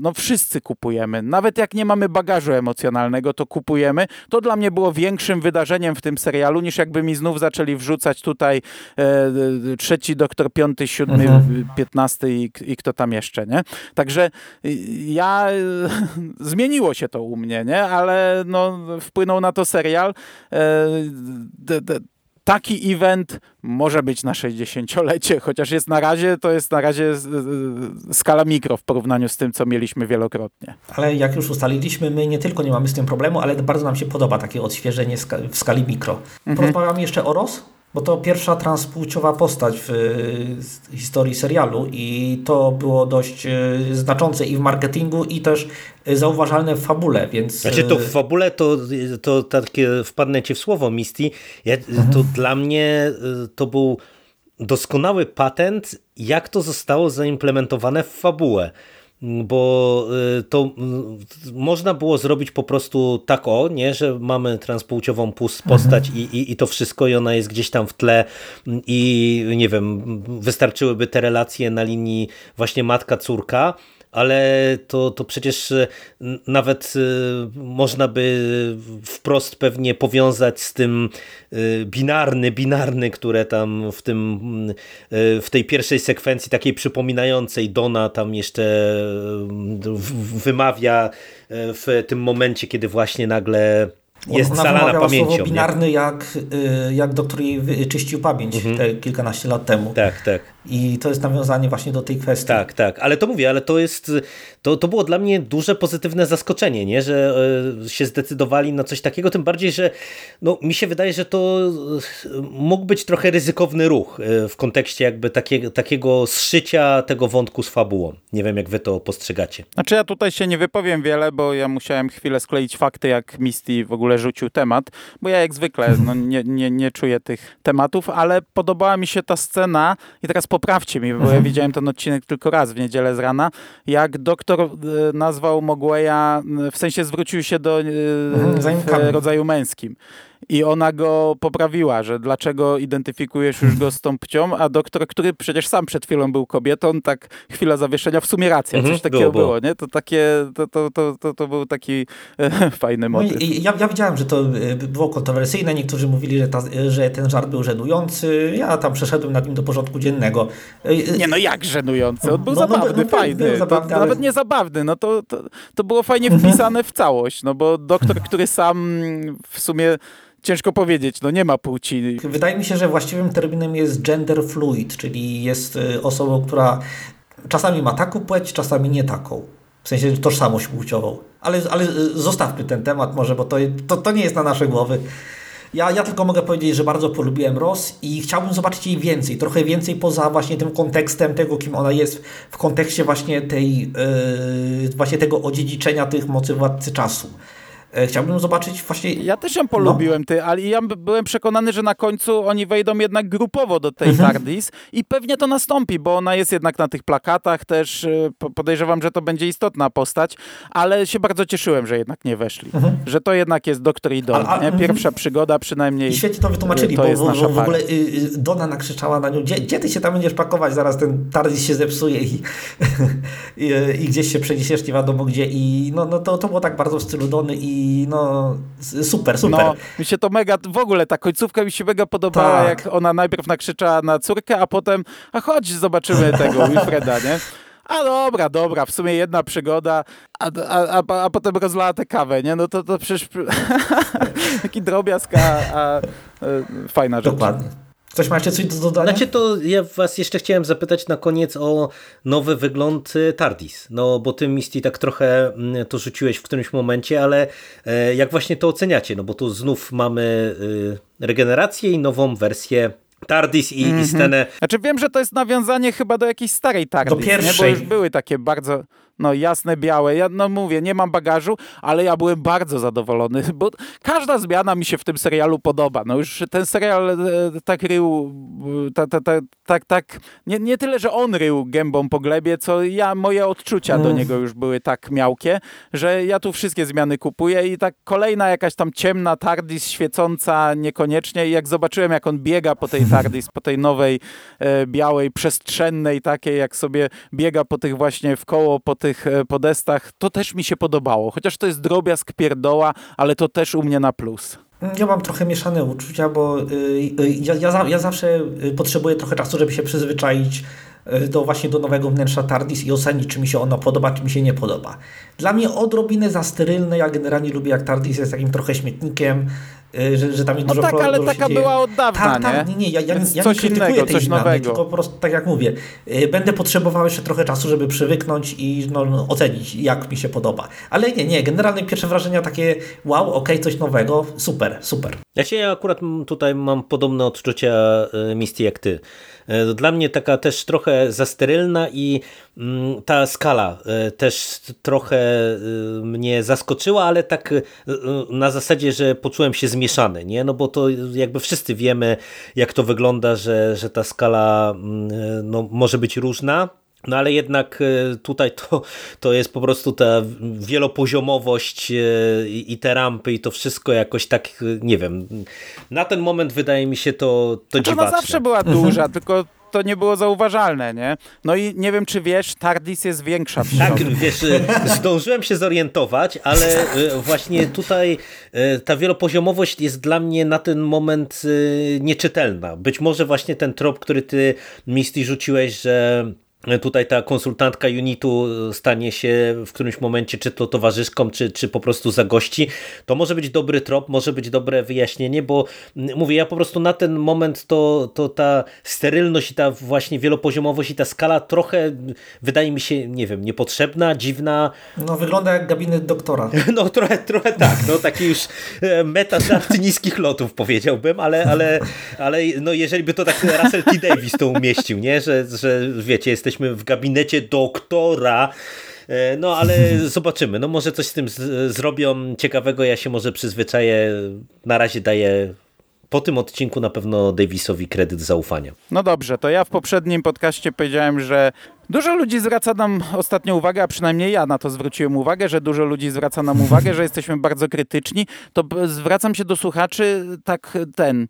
no wszyscy kupujemy. Nawet jak nie mamy bagażu emocjonalnego, to kupujemy. To dla mnie było większym wydarzeniem w tym serialu, niż jakby mi znów zaczęli wrzucać tutaj e, trzeci doktor, piąty, siódmy, mhm. piętnasty i, i kto tam jeszcze, nie? Także ja zmieniło się to u mnie, nie? Ale no, wpłynął na to serial. Taki event może być na 60-lecie, chociaż jest na razie, to jest na razie skala mikro w porównaniu z tym, co mieliśmy wielokrotnie.
Ale jak już ustaliliśmy, my nie tylko nie mamy z tym problemu, ale bardzo nam się podoba takie odświeżenie w skali mikro. Mhm. Porozmawiamy jeszcze o ROS? Bo to pierwsza transpłciowa postać w historii serialu i to było dość e, znaczące i w marketingu i też zauważalne w fabule, więc...
Znaczy to w fabule to, to takie wpadnę ci w słowo Misty, ja, mhm. to dla mnie e, to był doskonały patent, jak to zostało zaimplementowane w fabułę bo y, to y, można było zrobić po prostu tak o, nie, że mamy transpłciową postać mhm. i, i, i to wszystko i ona jest gdzieś tam w tle i nie wiem, wystarczyłyby te relacje na linii właśnie matka-córka, ale to, to przecież e, nawet e, można by wprost pewnie powiązać z tym e, binarny, binarny, które tam w tym w tej pierwszej sekwencji takiej przypominającej Dona tam jeszcze wymawia w tym momencie, kiedy właśnie nagle jest Ona zalana pamięcią.
słowo binarny, jak, jak doktor jej czyścił pamięć mhm. te kilkanaście lat temu.
Tak, tak.
I to jest nawiązanie właśnie do tej kwestii.
Tak, tak, ale to mówię, ale to jest, to, to było dla mnie duże pozytywne zaskoczenie, nie? że y, się zdecydowali na coś takiego, tym bardziej, że no, mi się wydaje, że to y, mógł być trochę ryzykowny ruch w kontekście jakby takie, takiego zszycia tego wątku z fabułą. Nie wiem, jak wy to postrzegacie.
Znaczy ja tutaj się nie wypowiem wiele, bo ja musiałem chwilę skleić fakty, jak Misty w ogóle ogóle rzucił temat, bo ja jak zwykle no, nie, nie, nie czuję tych tematów, ale podobała mi się ta scena i teraz poprawcie mi, bo ja mhm. widziałem ten odcinek tylko raz w niedzielę z rana, jak doktor e, nazwał Mogwaya, w sensie zwrócił się do e, mhm, w rodzaju męskim i ona go poprawiła, że dlaczego identyfikujesz już go z tą pcią, a doktor, który przecież sam przed chwilą był kobietą, tak chwila zawieszenia, w sumie racja, coś mhm, takiego było, było, nie? To takie, to, to, to, to, to był taki e, fajny no motyw. No
ja, ja widziałem, że to e, było kontrowersyjne, niektórzy mówili, że, ta, że ten żart był żenujący, ja tam przeszedłem nad nim do porządku dziennego.
E, nie no, jak żenujący? On był no, no zabawny, no, fajny. Był zabawny, ale... Nawet nie zabawny, no to, to, to było fajnie wpisane w całość, no bo doktor, który sam w sumie ciężko powiedzieć, no nie ma płci.
Wydaje mi się, że właściwym terminem jest gender fluid, czyli jest y, osobą, która czasami ma taką płeć, czasami nie taką. W sensie tożsamość płciową. Ale, ale y, zostawmy ten temat może, bo to, to, to nie jest na nasze głowy. Ja, ja tylko mogę powiedzieć, że bardzo polubiłem Ross i chciałbym zobaczyć jej więcej, trochę więcej poza właśnie tym kontekstem tego, kim ona jest, w kontekście właśnie tej, yy, właśnie tego odziedziczenia tych mocy władcy czasu. E, chciałbym zobaczyć właśnie...
Ja też ją polubiłem, no. ty, ale ja byłem przekonany, że na końcu oni wejdą jednak grupowo do tej mhm. TARDIS i pewnie to nastąpi, bo ona jest jednak na tych plakatach też, e, podejrzewam, że to będzie istotna postać, ale się bardzo cieszyłem, że jednak nie weszli. Mhm. Że to jednak jest Doktor i Don, a, a, nie? Pierwsza mhm. przygoda przynajmniej. I
świetnie to wytłumaczyli, to bo, jest nasza w ogóle y, y, Dona nakrzyczała na nią, gdzie, gdzie ty się tam będziesz pakować, zaraz ten TARDIS się zepsuje i, i, i gdzieś się przeniesiesz nie wiadomo gdzie i no, no to, to było tak bardzo w stylu Dony i i no super, super. No,
mi się to mega, w ogóle ta końcówka mi się mega podobała, tak. jak ona najpierw nakrzyczała na córkę, a potem, a chodź zobaczymy tego Wilfreda, nie? A dobra, dobra, w sumie jedna przygoda, a, a, a, a potem rozlała tę kawę, nie? No to, to przecież taki drobiazg, a, a, e, fajna rzecz.
Dokładnie. Ktoś ma jeszcze coś do dodania?
Znaczy to ja was jeszcze chciałem zapytać na koniec o nowy wygląd y, TARDIS. No bo ty Misty tak trochę mm, to rzuciłeś w którymś momencie, ale e, jak właśnie to oceniacie? No bo tu znów mamy y, regenerację i nową wersję TARDIS i, mm -hmm. i mhm. scenę...
Znaczy wiem, że to jest nawiązanie chyba do jakiejś starej TARDIS, do pierwszej. Nie? bo już były takie bardzo no jasne, białe. Ja no mówię, nie mam bagażu, ale ja byłem bardzo zadowolony, bo każda zmiana mi się w tym serialu podoba. No już ten serial e, tak rył, tak, tak, tak, tak, tak nie, nie tyle, że on rył gębą po glebie, co ja, moje odczucia do niego już były tak miałkie, że ja tu wszystkie zmiany kupuję i tak kolejna jakaś tam ciemna TARDIS świecąca niekoniecznie i jak zobaczyłem, jak on biega po tej TARDIS, po tej nowej e, białej, przestrzennej takiej, jak sobie biega po tych właśnie w koło, po tych e, podestach, to też mi się podobało. Chociaż to jest drobiazg pierdoła, ale to też u mnie na plus.
Ja mam trochę mieszane uczucia, bo y, y, ja, ja, ja zawsze y, potrzebuję trochę czasu, żeby się przyzwyczaić do właśnie do nowego wnętrza TARDIS i ocenić, czy mi się ono podoba, czy mi się nie podoba. Dla mnie odrobinę za sterylne, ja generalnie lubię jak TARDIS jest takim trochę śmietnikiem, że, że tam jest
no
dużo
tak, ale taka była od dawna,
tak, tak nie? Tak, nie, nie, ja, ja, ja coś nie krytykuję innego, tej coś zmiany, nowego. tylko po prostu, tak jak mówię, y, będę potrzebował jeszcze trochę czasu, żeby przywyknąć i no, no, ocenić, jak mi się podoba. Ale nie, nie, generalnie pierwsze wrażenia takie, wow, okej, okay, coś nowego, super, super.
Ja się akurat tutaj mam podobne odczucia y, Misty jak ty. Dla mnie taka też trochę za sterylna i ta skala też trochę mnie zaskoczyła, ale tak na zasadzie, że poczułem się zmieszany nie? No bo to jakby wszyscy wiemy, jak to wygląda, że, że ta skala mm, no, może być różna. No ale jednak e, tutaj to, to jest po prostu ta wielopoziomowość e, i te rampy i to wszystko jakoś tak, e, nie wiem, na ten moment wydaje mi się to, to znaczy, dziwaczne.
Ona zawsze była duża, tylko to nie było zauważalne, nie? No i nie wiem, czy wiesz, TARDIS jest większa w
Tak, wiesz, y, zdążyłem się zorientować, ale y, właśnie tutaj y, ta wielopoziomowość jest dla mnie na ten moment nieczytelna. Być może właśnie ten trop, który ty, Misty, rzuciłeś, że tutaj ta konsultantka unitu stanie się w którymś momencie czy to towarzyszką, czy, czy po prostu za gości, to może być dobry trop, może być dobre wyjaśnienie, bo mówię, ja po prostu na ten moment to, to ta sterylność i ta właśnie wielopoziomowość i ta skala trochę wydaje mi się, nie wiem, niepotrzebna, dziwna.
No wygląda jak gabinet doktora.
No trochę, trochę tak, no taki już e, metażart niskich lotów powiedziałbym, ale, ale, ale no jeżeli by to tak Russell T. Davis to umieścił, nie, że, że wiecie, jesteś jesteśmy w gabinecie doktora. E, no ale zobaczymy. No może coś z tym zrobią ciekawego. Ja się może przyzwyczaję. Na razie daję po tym odcinku na pewno Davisowi kredyt zaufania.
No dobrze, to ja w poprzednim podcaście powiedziałem, że Dużo ludzi zwraca nam ostatnio uwagę, a przynajmniej ja na to zwróciłem uwagę, że dużo ludzi zwraca nam uwagę, że jesteśmy bardzo krytyczni. To zwracam się do słuchaczy tak ten.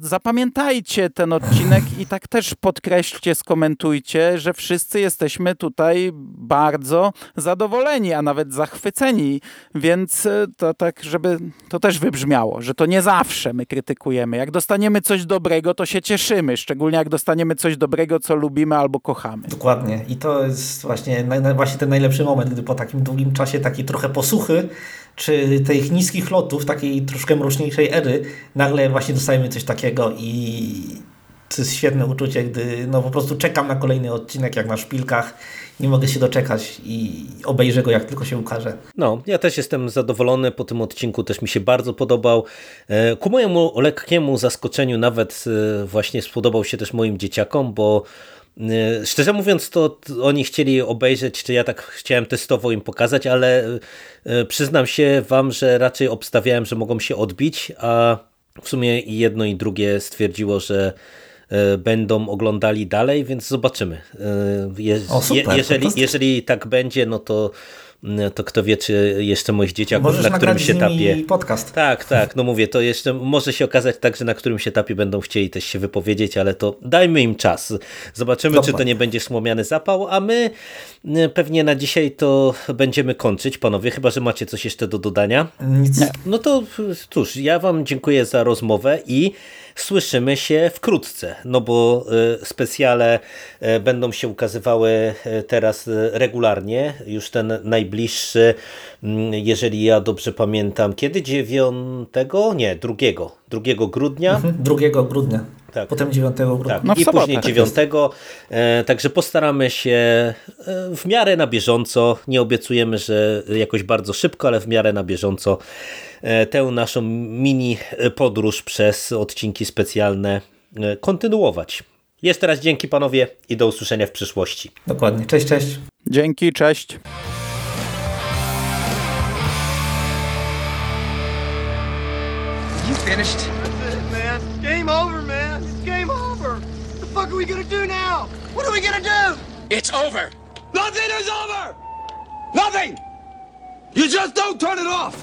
Zapamiętajcie ten odcinek i tak też podkreślcie, skomentujcie, że wszyscy jesteśmy tutaj bardzo zadowoleni, a nawet zachwyceni. Więc e, to tak, żeby to też wybrzmiało, że to nie zawsze my krytykujemy. Jak dostaniemy coś dobrego, to się cieszymy, szczególnie jak dostaniemy coś dobrego, co lubimy albo kochamy.
Dokładnie. I to jest właśnie, właśnie ten najlepszy moment, gdy po takim długim czasie takiej trochę posuchy, czy tych niskich lotów, takiej troszkę mroczniejszej ery, nagle właśnie dostajemy coś takiego i to jest świetne uczucie, gdy no po prostu czekam na kolejny odcinek jak na szpilkach nie mogę się doczekać i obejrzę go jak tylko się ukaże.
No, ja też jestem zadowolony po tym odcinku, też mi się bardzo podobał. E, ku mojemu lekkiemu zaskoczeniu nawet e, właśnie spodobał się też moim dzieciakom, bo szczerze mówiąc, to oni chcieli obejrzeć, czy ja tak chciałem testowo im pokazać, ale e, przyznam się wam, że raczej obstawiałem, że mogą się odbić, a w sumie i jedno i drugie stwierdziło, że e, będą oglądali dalej, więc zobaczymy. Je, o, super, jeżeli, jeżeli tak będzie, no to to kto wie, czy jeszcze moich dzieciaków
Możesz
na którymś etapie.
podcast.
Tak, tak, no mówię, to jeszcze może się okazać tak, że na którymś etapie będą chcieli też się wypowiedzieć, ale to dajmy im czas. Zobaczymy, Dobra. czy to nie będzie słomiany zapał, a my y, pewnie na dzisiaj to będziemy kończyć, panowie, chyba, że macie coś jeszcze do dodania.
Nic.
No to cóż, ja wam dziękuję za rozmowę i słyszymy się wkrótce, no bo y, specjale y, będą się ukazywały y, teraz regularnie, już ten najbliższy, mm, jeżeli ja dobrze pamiętam, kiedy? 9? Nie, 2, 2 grudnia.
2 mhm, grudnia. Tak. Potem 9 grudnia. Tak.
No I sobotę, później 9. Tak e, także postaramy się e, w miarę na bieżąco. Nie obiecujemy, że jakoś bardzo szybko, ale w miarę na bieżąco E, tę naszą mini podróż przez odcinki specjalne kontynuować. Jeszcze raz dzięki panowie i do usłyszenia w przyszłości.
Dokładnie. Cześć, cześć.
Dzięki, cześć. You finished? That's it, man. Game over, man. It's game over. What the fuck are we gonna do now? What are we gonna do? It's over. Nothing is over! Nothing! You just don't turn it off!